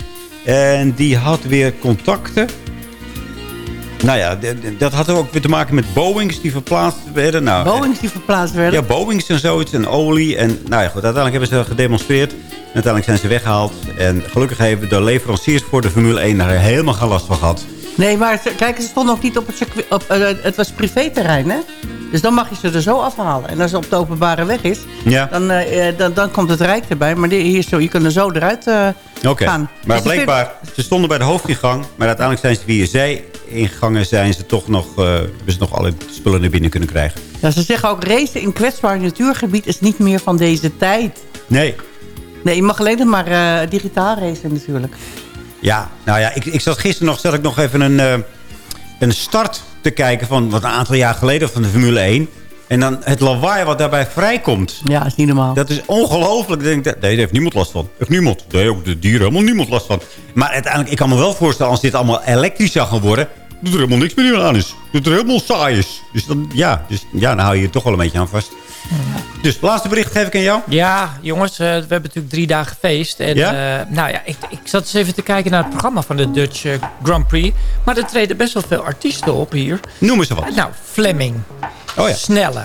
En die had weer contacten. Nou ja, dat had ook weer te maken met Boeings die verplaatst werden. Nou, Boeings die verplaatst werden. Ja, Boeings en zoiets. En olie. En nou ja, goed. Uiteindelijk hebben ze gedemonstreerd. En uiteindelijk zijn ze weggehaald. En gelukkig hebben de leveranciers voor de Formule 1 daar helemaal geen last van gehad. Nee, maar kijk, ze stonden ook niet op het circuit. Op, eh, het was privéterrein, hè? Dus dan mag je ze er zo afhalen. En als het op de openbare weg is, Ja. dan, eh, eh, dan, dan komt het Rijk erbij. Maar hier zo, je kunt er zo eruit eh, Oké, gaan. maar Dus blijkbaar, ze stonden bij de hoofdingang. Maar uiteindelijk zijn ze via zij-ingangen zijn ze toch nog, hebben ze nog alle spullen naar binnen kunnen krijgen. Ja, ze zeggen ook, racen in kwetsbaar natuurgebied is niet meer van deze tijd. Nee. Nee, je mag alleen nog maar eh, digitaal racen natuurlijk. Ja, nou ja, ik, ik zat gisteren nog, zat ik nog even een, eh, een start te kijken van wat een aantal jaar geleden van de Formule 1. En dan het lawaai wat daarbij vrijkomt. Ja, is niet normaal. Dat is ongelooflijk. Nee, daar heeft niemand last van. Heeft niemand. Nee, ook de dieren helemaal niemand last van. Maar uiteindelijk, ik kan me wel voorstellen als dit allemaal elektrisch zou gaan worden. Dat er helemaal niks meer aan is. Dat er helemaal saai is. Dus dan, ja, dus, ja, dan hou je je toch wel een beetje aan vast. Dus, laatste bericht geef ik aan jou. Ja, jongens, eh, we hebben natuurlijk drie dagen feest. En Ja? eh, nou ja, ik, ik zat eens even te kijken naar het programma van de Dutch eh, Grand Prix. Maar er treden best wel veel artiesten op hier. Noem eens wat. Nou, Fleming. Oh ja. Snelle.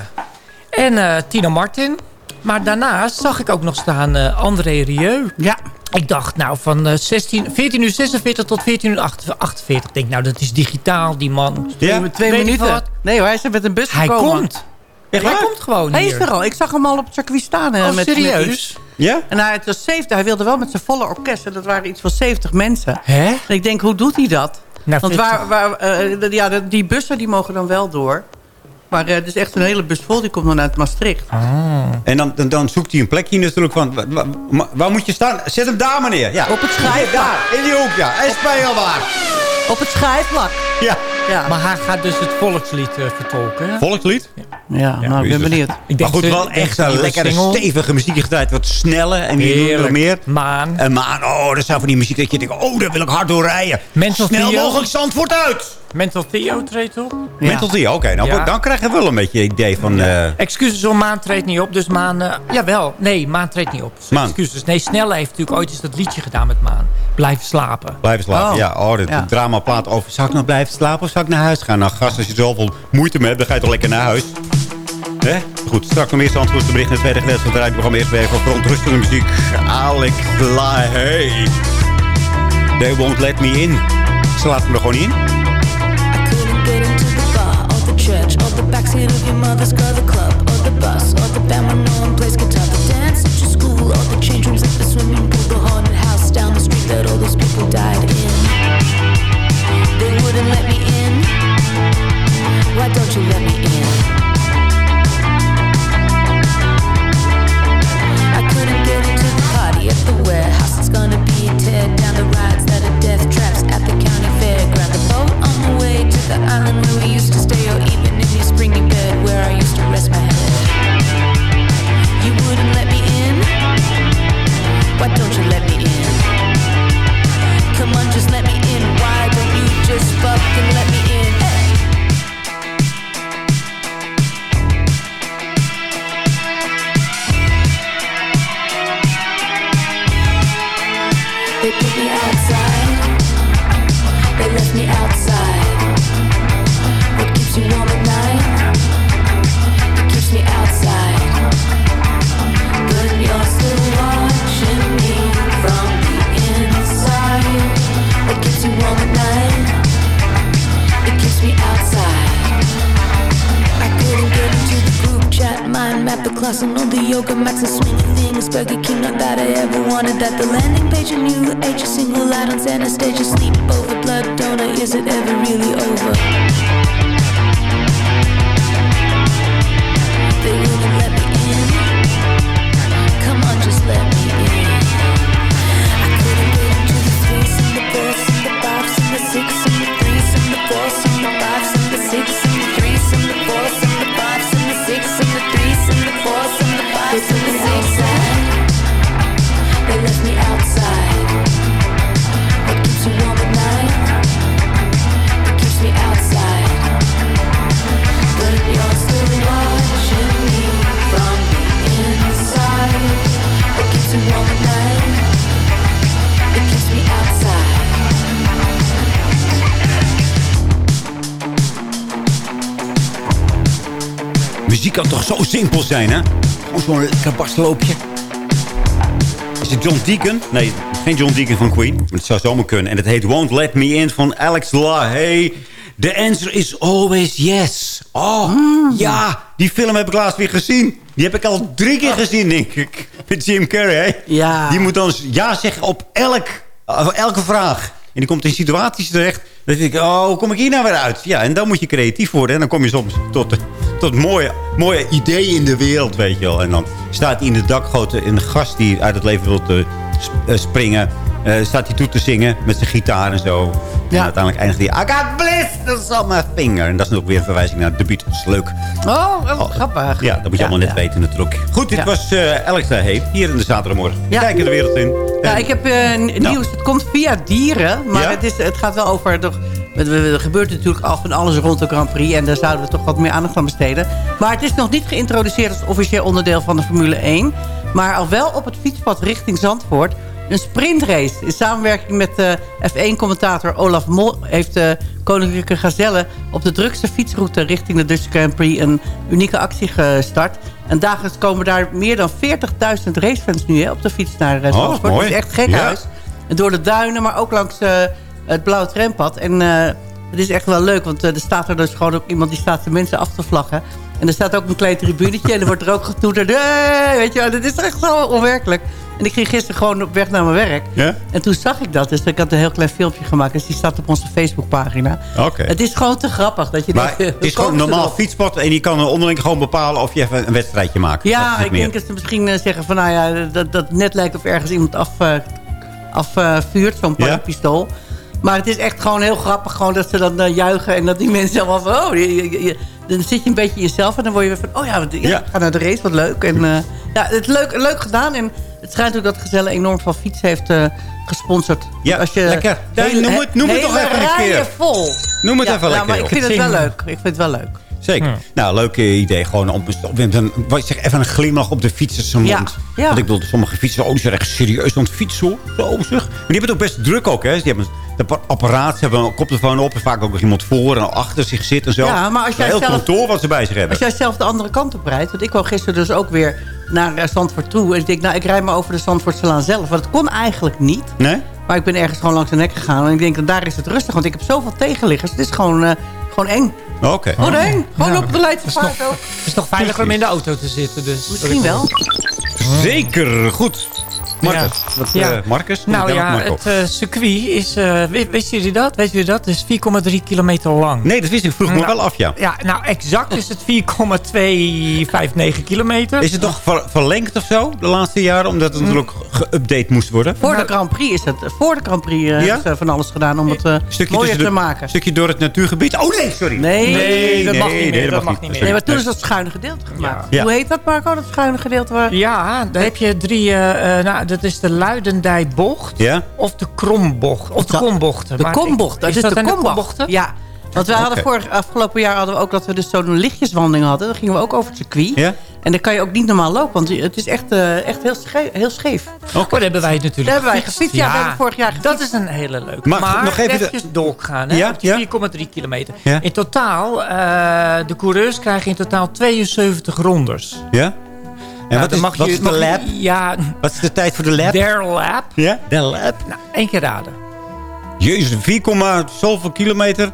En eh Tino Martin. Maar daarnaast zag ik ook nog staan eh, André Rieu. Ja. Ik dacht nou van eh 16, 14 uur 46 tot 14 uur 48. Ik denk nou dat is digitaal die man. Ja, met twee ik minuten. wat. Nee hoor, hij is er met een bus Hij gekomen. komt. Echt Hij waar? komt gewoon Hij hier. is er al. Ik zag hem al op het circuit staan. eh, Oh, met, serieus? met. Ja? En hij, het was 70, hij wilde wel met zijn volle orkest. En dat waren iets van 70 mensen. Hè? En ik denk, hoe doet hij dat? Nou, Want vind ik waar, waar, eh, ja, die bussen die mogen dan wel door. Maar eh, het is echt een hele bus vol. Die komt dan uit Maastricht. En dan, dan, dan zoekt hij een plekje natuurlijk van... wa- wa- wa- waar moet je staan? Zet hem daar, meneer. Ja. Op het schijfvlak. Daar, in die hoek, ja. Hij is speelbaar. Op het schijfvlak. Ja. Ja. Maar hij gaat dus het volkslied eh, vertolken. hè? Volkslied? Ja, nou, ik ben benieuwd. Ik Maar goed, wel echt een lekkere, single- stevige muziek gedraaid. Wat sneller en nog Heerlijk. meer. Maan. En maan, oh, dat zijn van die muziek dat je denkt... oh, daar wil ik hard door rijden. Mental Snel Theo. mogelijk Zandvoort uit. Mental Theo treedt op. Ja. Mental Theo, oké. nou, Ja. dan krijg je wel een beetje idee van... eh, Excuses hoor, Maan treedt niet op. Dus Maan... eh, jawel, nee, Maan treedt niet op. Maan. Excuses. Nee, Snelle heeft natuurlijk ooit eens dat liedje gedaan met Maan. Blijven slapen. Blijven slapen, Oh. ja. Oh, dit Ja. dramaplaat over... Zou ik nou blijven slapen of zou ik naar huis gaan? Nou, gast, als je zoveel moeite mee hebt, dan ga je toch lekker naar huis. Hè? Goed, straks nog meer Zandvoortse bericht in het tweede gedeelte van het rijprogramma. Eerst weer even verontrustende muziek. Alec Lahey. They won't let me in. Ze laten me er gewoon niet in. Or the backseat of your mother's car, the club kan toch zo simpel zijn, hè? Gewoon zo'n lekker basloopje. Is het John Deacon? Nee, geen John Deacon van Queen. Maar het zou zomaar kunnen. En het heet Won't Let Me In van Alex LaHaye. The answer is always yes. Oh, ja. Die film heb ik laatst weer gezien. Die heb ik al drie keer gezien, denk ik. Met Jim Carrey, hè? Ja. Die moet dan ja zeggen op elk, op elke vraag. En die komt in situaties terecht. Dan denk ik, oh, hoe kom ik hier nou weer uit? Ja, en dan moet je creatief worden. En dan kom je soms tot, tot mooie, mooie ideeën in de wereld, weet je wel. En dan staat in de dakgoten een gast die uit het leven wil springen. eh, staat hij toe te zingen met zijn gitaar en zo. En uiteindelijk eindigt hij... I got blisters on my finger. En dat is ook weer een verwijzing naar de Beatles. Leuk. Oh, oh, grappig. Ja, dat moet je allemaal net weten natuurlijk. Goed, dit Ja. was eh Alex Heep hier in de zaterdagmorgen. Ja. Kijken de wereld in. Ja, ik heb eh, n- nieuws. Het komt via dieren. Maar Ja? het, is, het gaat wel over... toch- Er gebeurt natuurlijk al van alles rond de Grand Prix. En daar zouden we toch wat meer aandacht aan besteden. Maar het is nog niet geïntroduceerd als officieel onderdeel van de Formule 1. Maar al wel op het fietspad richting Zandvoort. Een sprintrace. In samenwerking met de F1-commentator Olaf Mol... heeft de Koninklijke Gazelle op de drukste fietsroute richting de Dutch Grand Prix... een unieke actie gestart. En dagelijks komen daar meer dan 40.000 racefans nu hè, op de fiets naar eh, Oh, Zandvoort. mooi. Het is echt gek Ja. huis. En door de duinen, maar ook langs eh, het blauwe trampad. En eh, het is echt wel leuk, want eh, er staat er dus gewoon ook iemand die staat de mensen af te vlaggen. En er staat ook een klein tribunetje en er wordt er ook getoeterd. Hey, weet je, wel, dit is echt zo onwerkelijk. En ik ging gisteren gewoon op weg naar mijn werk. Ja? En toen zag ik dat. Dus ik had een heel klein filmpje gemaakt. Dus die staat op onze Facebookpagina. Oké. Het is gewoon te grappig. Dat je Maar denkt, het is gewoon normaal fietspad. En die kan onderling gewoon bepalen of je even een wedstrijdje maakt. Dat Ja, ik meer. denk dat ze misschien eh, zeggen van... nou ja, dat, dat net lijkt of ergens iemand afvuurt. Af, eh, vuurt, zo'n Ja? pistool. Maar het is echt gewoon heel grappig gewoon dat ze dan eh, juichen... en dat die mensen allemaal van... Oh, je- je- je- dan zit je een beetje in jezelf en dan word je weer van... oh ja, ja, Ja. ga naar de race, wat leuk. En, eh, ja, het is leuk, leuk gedaan. En het schijnt ook dat Gezelle enorm van fiets heeft eh, gesponsord. Ja, Als je lekker. Nee, noem het- noem het toch even een keer. vol. Noem het Ja, even ja, lekker, maar ik vind het wel leuk. Ik vind het wel leuk. Zeker. Nou, leuk idee. Gewoon om een, zeg, even een glimlach op de fietsers zijn Ja, mond. ja. Want ik bedoel, sommige fietsers, oh, die zijn echt serieus aan het fietsen. Zo zeg. Maar die hebben het ook best druk ook, hè. Die hebben een apparaat, ze hebben een koptelefoon op. En vaak ook nog iemand voor en achter zich zit en zo. Ja, maar als jij heel zelf- kantoor wat ze bij zich hebben. Als jij zelf de andere kant op rijdt... want ik wou gisteren dus ook weer naar eh, Zandvoort toe... en ik denk, nou, ik rijd maar over de Zandvoortselaan zelf. Want het kon eigenlijk niet. Nee? Maar ik ben ergens gewoon langs de nek gegaan... en ik denk, daar is het rustig, want ik heb zoveel tegenliggers. Het is gewoon, eh, gewoon eng. Oké. Gewoon eng. Gewoon Ja, op de Leidse. Het is toch veiliger om in de auto te zitten. Dus Misschien wel. Zeker. Goed. Marcus. Ja. Wat, Ja. eh, Marcus? Nou ja, Marco. het eh, circuit is... eh, wist jullie dat? Weet jullie dat? Het is 4,3 kilometer lang. Nee, dat wist ik. Vroeg me Nou, wel af, ja. Ja, nou exact is het 4,259 kilometer. Is het toch ver- verlengd of zo de laatste jaren? Omdat het natuurlijk geüpdate moest worden? Voor de Grand Prix is het. Voor de Grand Prix eh, Ja? ze van alles gedaan om het eh, mooier te de- maken. stukje door het natuurgebied. Oh nee, sorry. Nee, Nee, dat mag niet meer, nee, dat mag niet meer. Nee, maar toen is dat schuine gedeelte gemaakt. Ja. Hoe heet dat, Marco, dat schuine gedeelte? Waar... Ja, daar heb je drie... nou, dat is de Luidendijbocht. Ja? Of de Krombocht. Of de Dat- Kombochten. De kombocht, dat is dat de een kombocht. kombochten? Ja, want we hadden vorig, afgelopen jaar hadden we ook dat we dus zo'n lichtjeswandeling hadden. Dan gingen we ook over het circuit. Ja? En dan kan je ook niet normaal lopen, want het is echt, eh, echt heel, scheef, heel scheef. Oh, daar hebben wij natuurlijk Daar hebben wij gefietst. Ja, we hebben vorig jaar Dat is een hele leuke. Maar Maar, nog even de- doorgaan. Hè, Ja, op die ja. 4,3 kilometer. Ja. In totaal, eh, de coureurs krijgen in totaal 72 rondes. Ja? En Nou, wat dan is, mag wat je- is de mag je- lab? Ja, Wat is de tijd voor de lab? their lap. Ja? De lab. Nou, één keer raden. Jezus, 4, zoveel kilometer?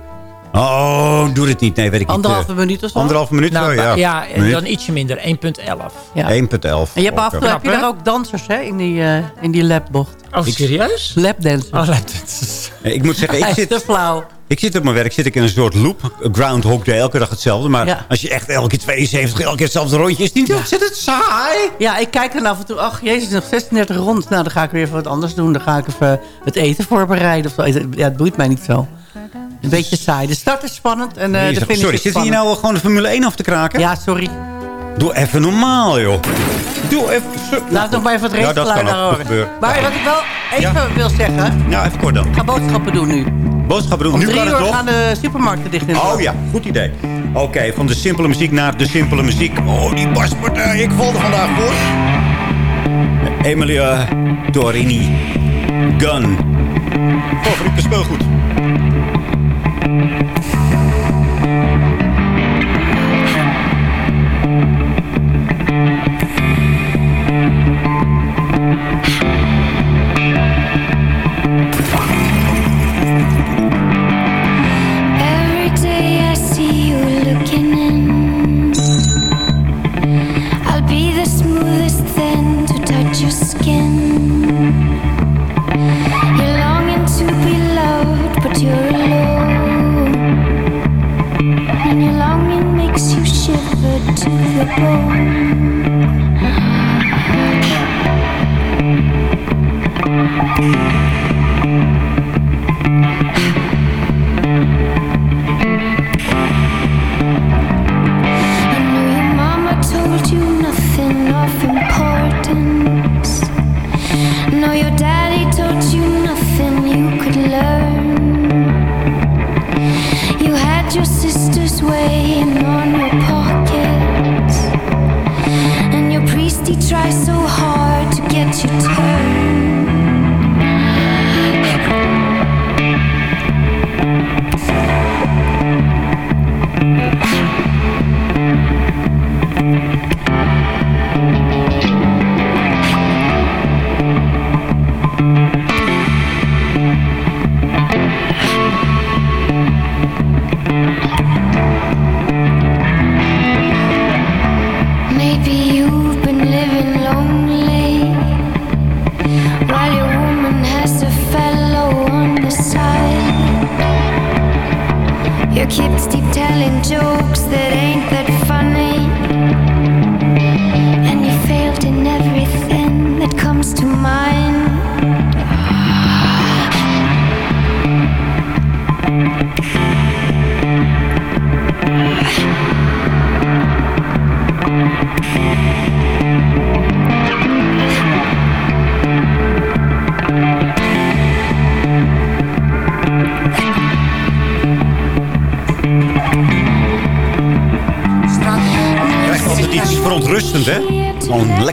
Oh, doe het niet. Nee, weet ik niet. Anderhalve Eh, minuut of zo. Anderhalve minuut Nou, zo, ja. ja, en dan ietsje minder. 1,11. Ja. 1,11. En je hebt af en toe Oké. heb je daar ook dansers hè, in die, eh in die lapbocht. Oh, serieus? Lapdancers. Oh, lapdancers. Ik moet zeggen, ik Hij is zit, te flauw. Ik zit op mijn werk zit ik in een soort loop. Groundhog Day, elke dag hetzelfde. Maar Ja. als je echt elke keer 72, elke keer hetzelfde rondje is, het niet zit het saai. Ja, ik kijk dan af en toe. Ach, jezus, nog 36 rond. Nou, dan ga ik weer even wat anders doen. Dan ga ik even het eten voorbereiden. Of zo. Ja, het boeit mij niet zo. Een beetje saai. De start is spannend en eh de finish sorry, is zit hier spannend. nou gewoon de Formule 1 af te kraken? Ja, sorry. Doe even normaal, joh. Doe even... Laat nog maar even het Ja, dat racegeluid kan horen. gebeuren. Maar wat ik wel even wil zeggen. Nou, even kort dan. Ik ga boodschappen doen nu. Boodschappen doen. Om Nu drie kan het gaan de supermarkten dicht in Oh ja, goed idee. Oké, van de simpele muziek naar de simpele muziek. Oh, die baspartij. Ik val er vandaag voor. Emilia Torini. Gun. Favoriete speelgoed.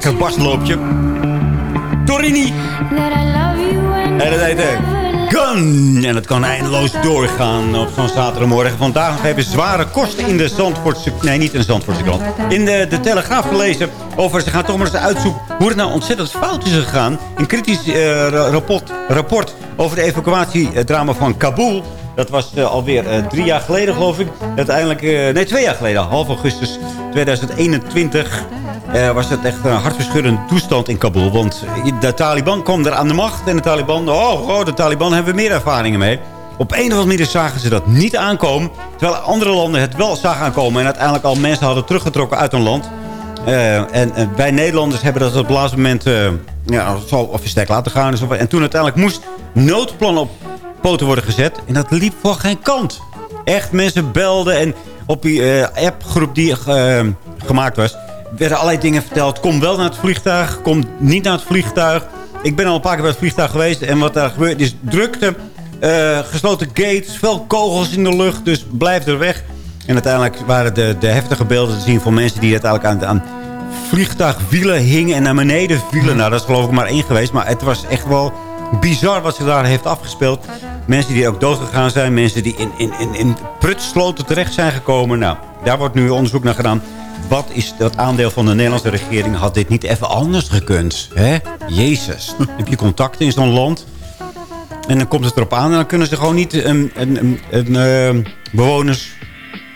Lekker basloopje. Torini! En dat heet eh, Gun. En het kan eindeloos doorgaan op zo'n zaterdagmorgen. Vandaag nog even zware kosten in de Zandvoortse... Nee, niet in de Zandvoortse krant. In de, de Telegraaf gelezen over... Ze gaan toch maar eens uitzoeken hoe het nou ontzettend fout is gegaan. Een kritisch eh, ra- rapport, rapport over de evacuatiedrama van Kabul. Dat was eh, alweer drie jaar geleden, geloof ik. Uiteindelijk, nee, twee jaar geleden. Half augustus 2021 eh, was het echt een hartverscheurende toestand in Kabul. Want de Taliban kwam er aan de macht. En de Taliban, oh, oh de Taliban hebben we meer ervaringen mee. Op een of andere manier zagen ze dat niet aankomen. Terwijl andere landen het wel zagen aankomen. En uiteindelijk al mensen hadden teruggetrokken uit hun land. Eh, en eh, wij Nederlanders hebben dat op het laatste moment ja, zo versterkt laten gaan. En, en toen uiteindelijk moest noodplan op poten worden gezet. En dat liep voor geen kant. Echt, mensen belden en op die eh, appgroep die eh, gemaakt was... werden allerlei dingen verteld. Kom wel naar het vliegtuig, kom niet naar het vliegtuig. Ik ben al een paar keer bij het vliegtuig geweest. En wat daar gebeurt is drukte, eh, gesloten gates, veel kogels in de lucht. Dus blijf er weg. En uiteindelijk waren de, de heftige beelden te zien van mensen die uiteindelijk aan, aan vliegtuigwielen hingen en naar beneden vielen. Nou, dat is geloof ik maar één geweest. Maar het was echt wel bizar wat ze daar heeft afgespeeld. Mensen die ook doodgegaan zijn. Mensen die in, in, in, in prutsloten terecht zijn gekomen. Nou, daar wordt nu onderzoek naar gedaan. Wat is dat aandeel van de Nederlandse regering? Had dit niet even anders gekund? Hè? Jezus. Heb je contacten in zo'n land? En dan komt het erop aan. En dan kunnen ze gewoon niet een, een, een, een, eh, bewoners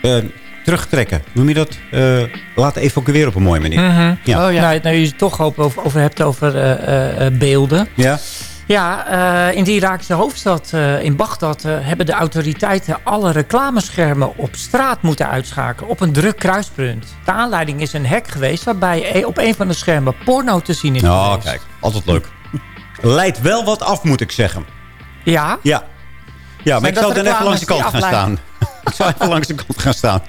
eh, terugtrekken. Noem je dat? Eh, laten evacueren op een mooie manier. Mhm. Ja. Oh, ja. Nou, nou, je het toch over, over hebt over eh, eh, eh, beelden. Ja. Ja, eh, in de Iraakse hoofdstad, eh, in Bagdad, eh, hebben de autoriteiten alle reclameschermen op straat moeten uitschakelen. Op een druk kruispunt. De aanleiding is een hack geweest waarbij e- op een van de schermen porno te zien is geweest. kijk. Altijd leuk. Leidt wel wat af, moet ik zeggen. Ja? Ja. Ja, maar Zijn ik zou dan even langs de kant gaan staan. ik zou even langs de kant gaan staan.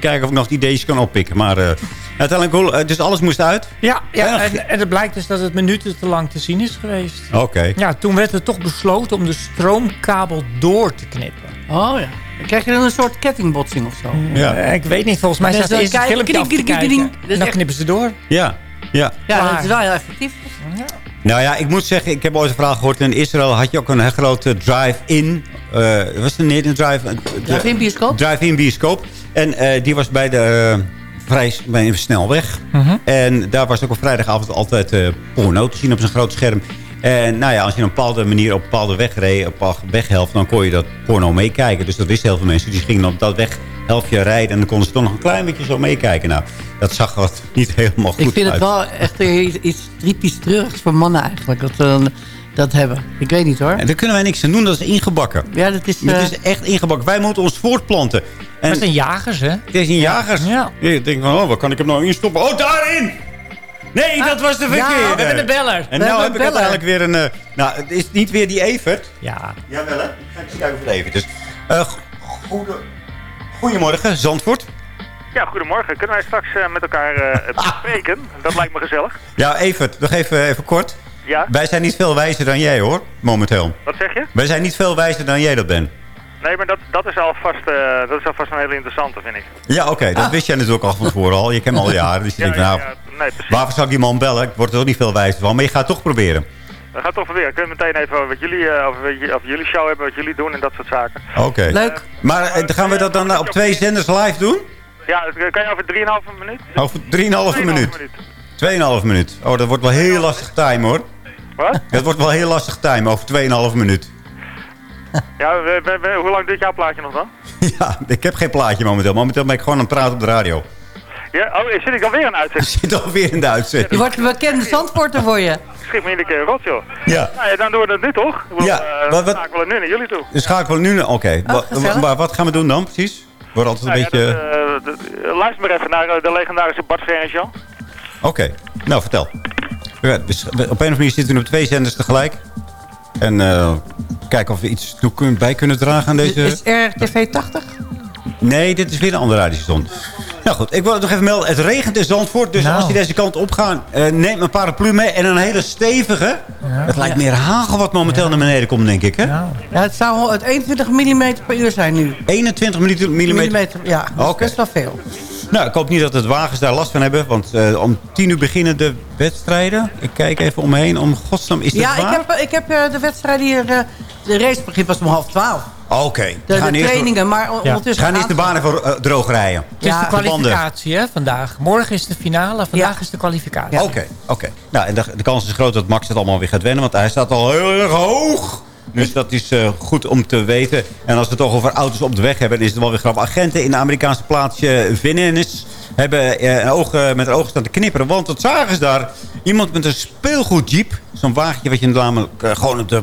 Kijken of ik nog ideeën kan oppikken. Maar uiteindelijk, eh, dus alles moest uit? Ja, ja Ja. en, en het blijkt dus dat het minuten te lang te zien is geweest. Oké. Ja, toen werd er toch besloten om de stroomkabel door te knippen. Oh ja. Dan krijg je dan een soort kettingbotsing of zo. Ja. Ik weet niet, volgens mij staat is eerst een filmpje af te kijken. En dan knippen ze door. Ja. Ja. Ja, dat is wel heel effectief. Nou ja, ik moet zeggen, ik heb ooit een verhaal gehoord. In Israël had je ook een grote drive-in. eh was het niet een drive? Drive-in bioscoop? Drive-in bioscoop. En eh, die was bij de vrij bij een snelweg. En daar was ook op vrijdagavond altijd eh, porno te zien op zo'n groot scherm. En nou ja, als je op een bepaalde manier op een bepaalde weg reed, op een bepaalde weghelft, dan kon je dat porno meekijken. Dus dat wisten heel veel mensen. Die gingen op dat weghelftje rijden en dan konden ze toch nog een klein beetje zo meekijken. Nou, dat zag wat niet helemaal goed Ik vind het uit. wel echt iets, iets typisch treurigs voor mannen eigenlijk. Dat ze dan dat hebben. Ik weet niet hoor. En daar kunnen wij niks aan doen, dat is ingebakken. Ja, dat is... Het eh, is echt ingebakken. Wij moeten ons voortplanten. En Dat zijn jagers, hè? het is een jagers. Ja. Je denkt van, oh, waar kan ik hem nou instoppen? Oh, daarin! Nee, dat was de Ja, verkeerde. we hebben een beller. En We nou hebben heb ik uiteindelijk weer een... eh, nou, het is niet weer die Evert. Ja. Jawel, hè? Ga ik eens kijken het Evert is. Eh, go- goede, goedemorgen, Zandvoort. Ja, goedemorgen. Kunnen wij straks met elkaar eh, bespreken? Dat lijkt me gezellig. Ja, Evert, nog even, even kort. Ja, Wij zijn niet veel wijzer dan jij, hoor, momenteel. wat zeg je? Wij zijn niet veel wijzer dan jij dat bent. Nee, maar dat, dat, is alvast, eh dat is alvast een hele interessante, vind ik. Ja, oké, dat wist jij natuurlijk al van tevoren al. Je kent me al jaren, dus je Ja, denkt, nou, ja, nee, precies. waarvoor zou ik die man bellen? Ik word er ook niet veel wijzer van, maar je gaat het toch proberen. We gaan toch proberen. Kunnen we meteen even wat jullie, eh, wat je- over jullie show hebben, wat jullie doen en dat soort zaken. Oké. Leuk. Maar eh, gaan we dat dan eh, op twee zenders live doen? Ja, dat kan je over 3,5 minuut? Over 3,5 minuut. 2,5 minuut. Oh, dat wordt wel heel lastig time hoor. Wat? Dat wordt wel heel lastig time, over 2,5 minuut. Ja, we, we- we- hoe lang duurt jouw plaatje nog dan? Ja, ik heb geen plaatje momenteel. Momenteel ben ik gewoon aan het praten op de radio. Ja, oh, zit ik alweer een uitzending? Ik zit alweer in de Je uitzending. wordt een bekende zandvoorter voor je. Schrik me iedere keer rot, joh. Ja. Nou ja, dan doen we dat nu toch? Bedoel, Ja, wat- wat- dan schakelen we nu naar jullie toe. Dus ga ik wel nu... naar- Oké, gezellig. wa- wat gaan we doen dan precies? Wordt altijd een Nou ja, beetje... dat, eh, de- luister maar even naar eh, de legendarische Bart Jean. Oké, nou vertel. Ja, dus op een of andere manier zitten we op twee zenders tegelijk. En eh, kijken of we iets toe kunnen, bij kunnen dragen aan deze... Is RTV 80? Nee, dit is weer een andere radiostation. Nou goed, ik wil het nog even melden. Het regent in Zandvoort, dus Nou. als je deze kant op gaat... eh, neem een paraplu mee en een hele stevige. Het lijkt meer hagel wat momenteel naar beneden komt, denk ik. Hè? Ja, het zou het 21 mm per uur zijn nu. 21 millimeter. Millimeter, ja. Dat is best wel veel. Nou, ik hoop niet dat het wagens daar last van hebben. Want eh, om tien uur beginnen de wedstrijden. Ik kijk even om me heen. Om godsnaam, is dat Ja, ik waar? heb, ik heb eh, de wedstrijd hier... eh, de race begint pas om half twaalf. Oké. De, We de eerst- trainingen, maar on- Ja. ondertussen... Gaan eerst de banen voor droog rijden. Het is Ja, de de kwalificatie hè, vandaag. Morgen is de finale, vandaag is de kwalificatie. Oké, oké. Nou, en de, de kans is groot dat Max het allemaal weer gaat wennen. Want hij staat al heel erg hoog. Dus dat is eh, goed om te weten. En als we het toch over auto's op de weg hebben... dan is het wel weer grappig. Agenten in de Amerikaanse plaatsje Venice... hebben eh, een oog, eh, met een oog staan te knipperen. Want wat zagen ze daar? Iemand met een speelgoedjeep. Zo'n wagentje wat je namelijk gewoon op de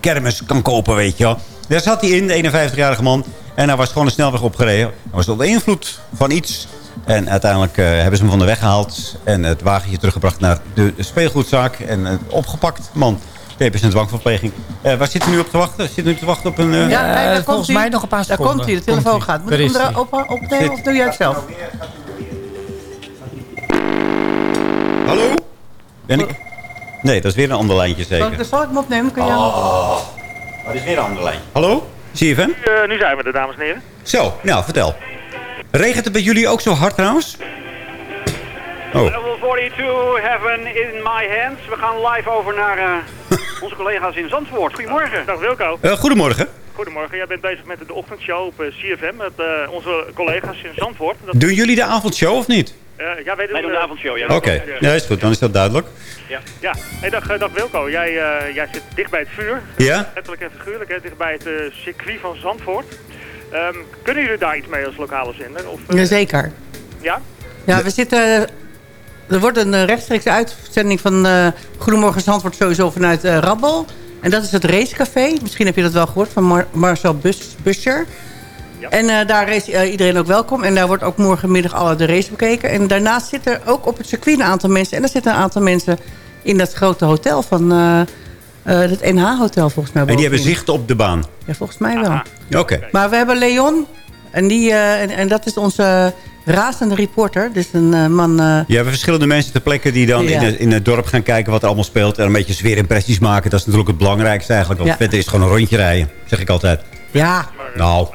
kermis kan kopen, weet je wel. Daar zat hij in, de 51-jarige man. En hij was gewoon de snelweg opgereden. Hij was onder invloed van iets... En uiteindelijk hebben ze hem van de weg gehaald. En het wagentje teruggebracht naar de speelgoedzaak. En opgepakt. Man, TPS en dwangverpleging. Eh, waar zitten we nu op te wachten? Zitten we nu te wachten op een... eh, Ja, kijk, daar komt volgens hij. mij nog een paar Daar seconden. komt hij, de telefoon gaat. Moet ik hem erop opnemen of doe jij het zelf? Hallo? Ben ik... Nee, dat is weer een ander lijntje Zal zeker. ik, zal ik hem opnemen? Kun je Oh, dat is weer een ander lijntje. Hallo? CFM? Eh, nu zijn we er, dames en heren. Zo, nou, vertel. Regent het bij jullie ook zo hard trouwens? Oh. Level 42, heaven in my hands. We gaan live over naar eh, onze collega's in Zandvoort. Goedemorgen. Dag Wilco. Eh, goedemorgen. Goedemorgen, jij bent bezig met de ochtendshow op eh, CFM met eh, onze collega's in Zandvoort. Dat, Doen jullie de avondshow of niet? eh, ja, Wij doen de avondshow, ja. Oké, ja, is goed. Dan is dat duidelijk. Ja, ja. Hey, dag, dag Wilco. Jij, eh, jij zit dicht bij het vuur. Ja? Letterlijk en figuurlijk, hè, dicht bij het circuit van Zandvoort. Ehm, kunnen jullie daar iets mee als lokale zender? Of, Jazeker. Ja? Ja, we zitten... Er wordt een eh, rechtstreekse uitzending van eh Goedemorgen Zandvoort sowieso vanuit eh Rabbel. En dat is het racecafé. Misschien heb je dat wel gehoord van Mar- Marcel Bus Buscher. En eh, daar is iedereen ook welkom. En daar wordt ook morgenmiddag alle de race bekeken. En daarnaast zitten er ook op het circuit een aantal mensen. En er zitten een aantal mensen in dat grote hotel van... het NH-hotel volgens mij. En die hebben zicht op de baan. Ja, volgens mij wel. Oké. Maar we hebben Leon. En, die, en, en dat is onze razende reporter. Dus een eh, man... eh, Je hebt verschillende mensen ter plekke die dan Ja. in, het, in het dorp gaan kijken wat er allemaal speelt. En een beetje sfeerimpressies maken. Dat is natuurlijk het belangrijkste eigenlijk. Want Ja. verder is gewoon een rondje rijden. Zeg ik altijd. ja, Nou,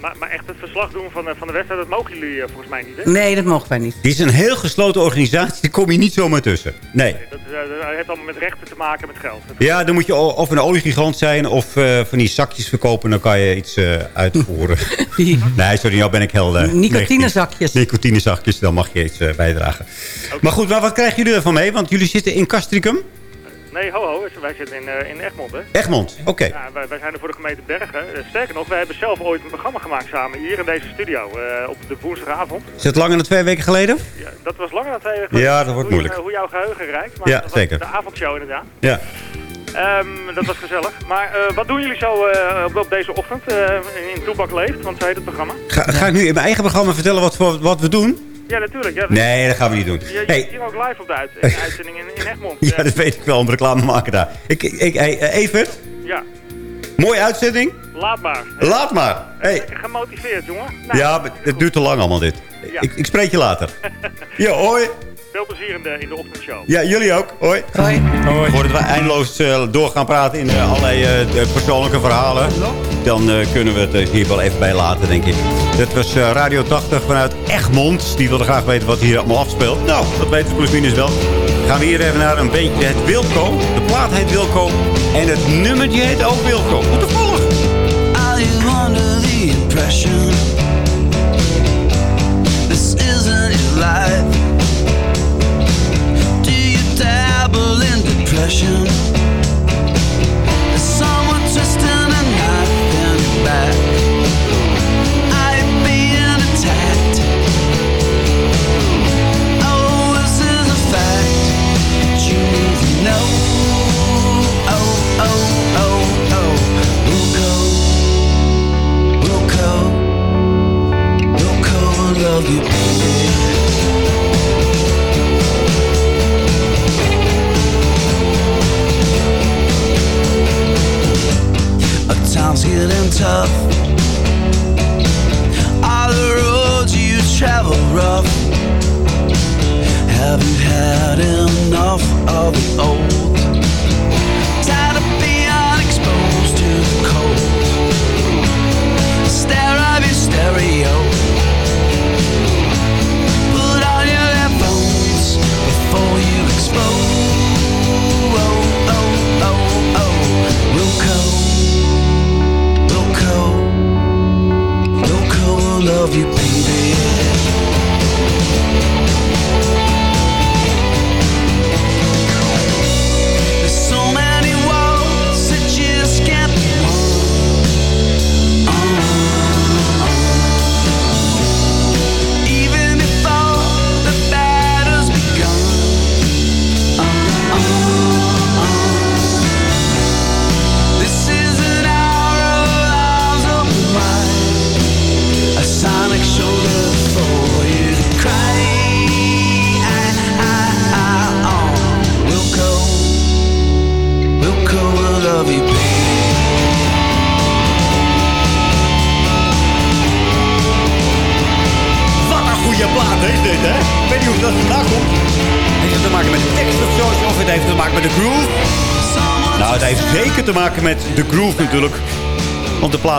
Maar, maar echt het verslag doen van, de- van de wedstrijd, dat mogen jullie eh, volgens mij niet, hè? nee, dat mogen wij niet. die is een heel gesloten organisatie. Daar kom je niet zomaar tussen. Nee. Dat, eh, dat heeft allemaal met rechten te maken met geld. Ja, dan moet je of een oliegigant zijn of eh, van die zakjes verkopen. Dan kan je iets eh, uitvoeren. nee, sorry, nou ben ik heel... eh, Nicotinezakjes. Nicotinezakjes, dan mag je iets eh, bijdragen. Maar goed, maar wat krijgen jullie ervan mee? Want jullie zitten in Castricum. Nee, ho, ho. Wij zitten in, eh, in Egmond, hè? Egmond, oké. Ja, wij, wij zijn er voor de gemeente Bergen. Eh, sterker nog, wij hebben zelf ooit een programma gemaakt samen hier in deze studio. eh, op de woensdagavond. Is het langer dan twee weken geleden? Ja, dat was langer dan twee weken Ja, geleden. dat wordt Hoe moeilijk. hoe jouw geheugen reikt. Maar Ja, dat was zeker. De avondshow inderdaad. Ja. Ehm, dat was gezellig. Maar wat doen jullie zo op, op deze ochtend in Toebak Leeft? Want zo heet het programma. Ga, ga ik nu in mijn eigen programma vertellen wat, voor, wat we doen? Ja, natuurlijk. Ja, Nee, dat gaan we niet doen. Je, je Hey. hier ook live op de, uit- in de uitzending in, in Egmond. Ja, dat weet ik wel, om reclame maken daar. Ik, ik, hey, eh, Evert, Ja, mooie uitzending. laat maar. Laat maar. Hey. Gemotiveerd, jongen. Nou, Ja, het duurt te lang allemaal dit. Ik, ik spreek je later. Ja, hoi. Veel plezier in de, in de ochtendshow. Ja, jullie ook. Hoi. Hoi. Voordat we eindeloos eh, door gaan praten in eh, allerlei eh, de persoonlijke verhalen... dan eh, kunnen we het hier wel even bij laten, denk ik. Dit was eh, Radio 80 vanuit Egmond. Die wilde graag weten wat hier allemaal afspeelt. Nou, dat weten ze plus minus wel. Gaan we hier even naar een beetje het Wilco. De plaat heet Wilco. En het nummertje heet ook Wilco. Wat toevallig. Are you under the impression this isn't life? In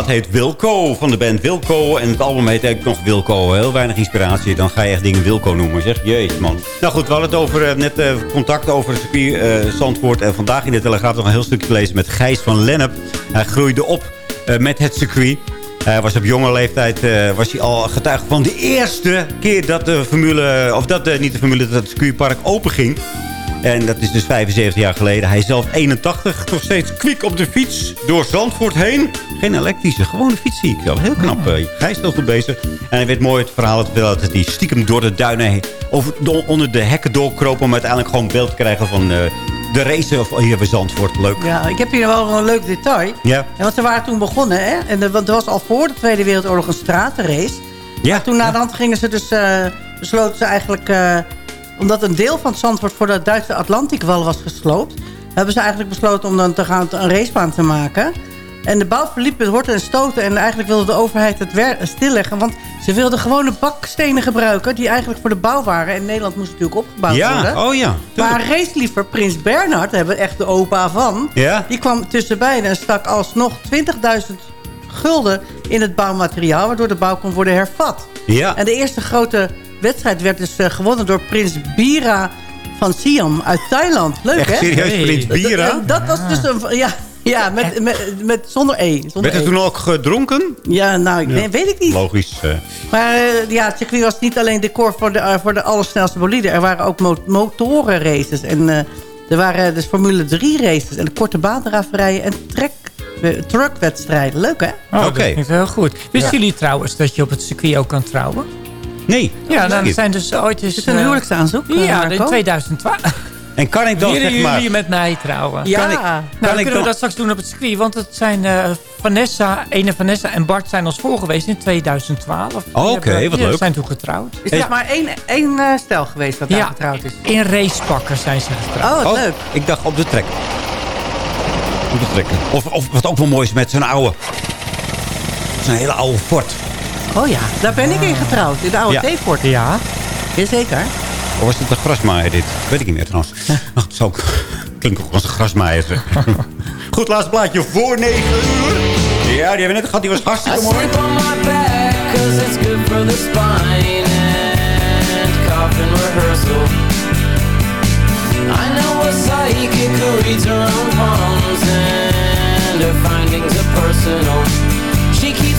heet Wilco, van de band Wilco. En het album heet eigenlijk nog Wilco. Heel weinig inspiratie. Dan ga je echt dingen Wilco noemen. Zeg, jezus man. Nou goed, we hadden het over, eh, net eh, contact over het circuit eh, Zandvoort. En vandaag in de Telegraaf nog een heel stukje gelezen met Gijs van Lennep. Hij groeide op met het circuit. Hij was op jonge leeftijd was hij al getuige van de eerste keer dat de formule... Of dat, niet de formule, dat het circuitpark open ging. En dat is dus 75 jaar geleden. Hij is zelf 81, nog steeds kwiek op de fiets door Zandvoort heen. Geen elektrische, gewone fiets zie ik wel. Heel knap. eh, Hij is nog goed bezig. En hij weet mooi het verhaal dat hij stiekem door de duinen heen, do- onder de hekken doorkroop... om uiteindelijk gewoon beeld te krijgen van eh, de race of hier bij Zandvoort. Leuk. Ja, ik heb hier wel een leuk detail. Ja. Ja, want ze waren toen begonnen, hè? En er, want er was al voor de Tweede Wereldoorlog een stratenrace. Ja. Maar toen na de hand gingen ze dus, eh, besloten ze eigenlijk... omdat een deel van het Zandvoort voor de Duitse Atlantikwal was gesloopt... hebben ze eigenlijk besloten om dan te gaan een racebaan te maken. En de bouw verliep met horten en stoten. En eigenlijk wilde de overheid het stilleggen. Want ze wilden gewone bakstenen gebruiken... die eigenlijk voor de bouw waren. En Nederland moest natuurlijk opgebouwd Ja, worden. oh ja. Maar raceliever Prins Bernhard, daar hebben we echt de opa van... Ja. die kwam tussen beiden en stak alsnog 20.000 gulden in het bouwmateriaal... waardoor de bouw kon worden hervat. Ja. En de eerste grote wedstrijd werd dus eh, gewonnen door Prins Bira van Siam uit Thailand. Leuk, Echt hè? serieus, Prins Bira? Dat, dat was dus een... Ja, ja met, met, met, zonder E. Zonder Werd er E. toen ook gedronken? Ja, nou, ik Ja. weet, weet ik niet. Logisch. eh. Maar eh, ja, het circuit was niet alleen decor voor de, voor de allersnelste bolide. Er waren ook mo motorenraces. En eh, er waren dus Formule 3 races. En de korte baandraferijen en trek, truckwedstrijden. Leuk, hè? Oh, Oké. dat klinkt heel goed. Wisten Ja. jullie trouwens dat je op het circuit ook kan trouwen? Nee. Ja, dat dan zijn dus ooit eens... Is het een eh, huwelijksaanzoek, eh, Ja, Marco? in 2012. En kan ik dan, Willen zeg maar... jullie met mij trouwen? Ja. Kan ik- Nou, kan dan ik kunnen dan- we dat straks doen op het circuit. Want het zijn eh, Vanessa, ene Vanessa en Bart zijn ons voor geweest in 2012. Die Oh, oké, wat leuk. zijn toen getrouwd. Is er maar één, één eh, stel geweest dat daar Ja, getrouwd is? in racepakken zijn ze getrouwd. Oh, wat Oh, leuk. ik dacht op de trek. Op de trek. Of, of wat ook wel mooi is met zo'n oude... Zo'n hele oude fort. Oh ja, daar ben ik in getrouwd. In de oude Ja. theefort. Ja. Jazeker. Of was het een grasmaaier dit? Weet ik niet meer trouwens. Het zou ook... Klinkt ook als een grasmaaier. zeg. Goed, laatste plaatje voor 9 uur. Ja, die hebben we net gehad. Die was hartstikke mooi. Sleep on my back, cause it's good for the spine and coffin rehearsal. I know a psychic who reads her own palms and her findings are personal.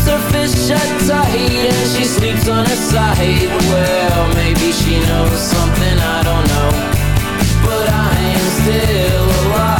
Keeps her fist shut tight and she sleeps on her side. Well, maybe she knows something I don't know. But I am still alive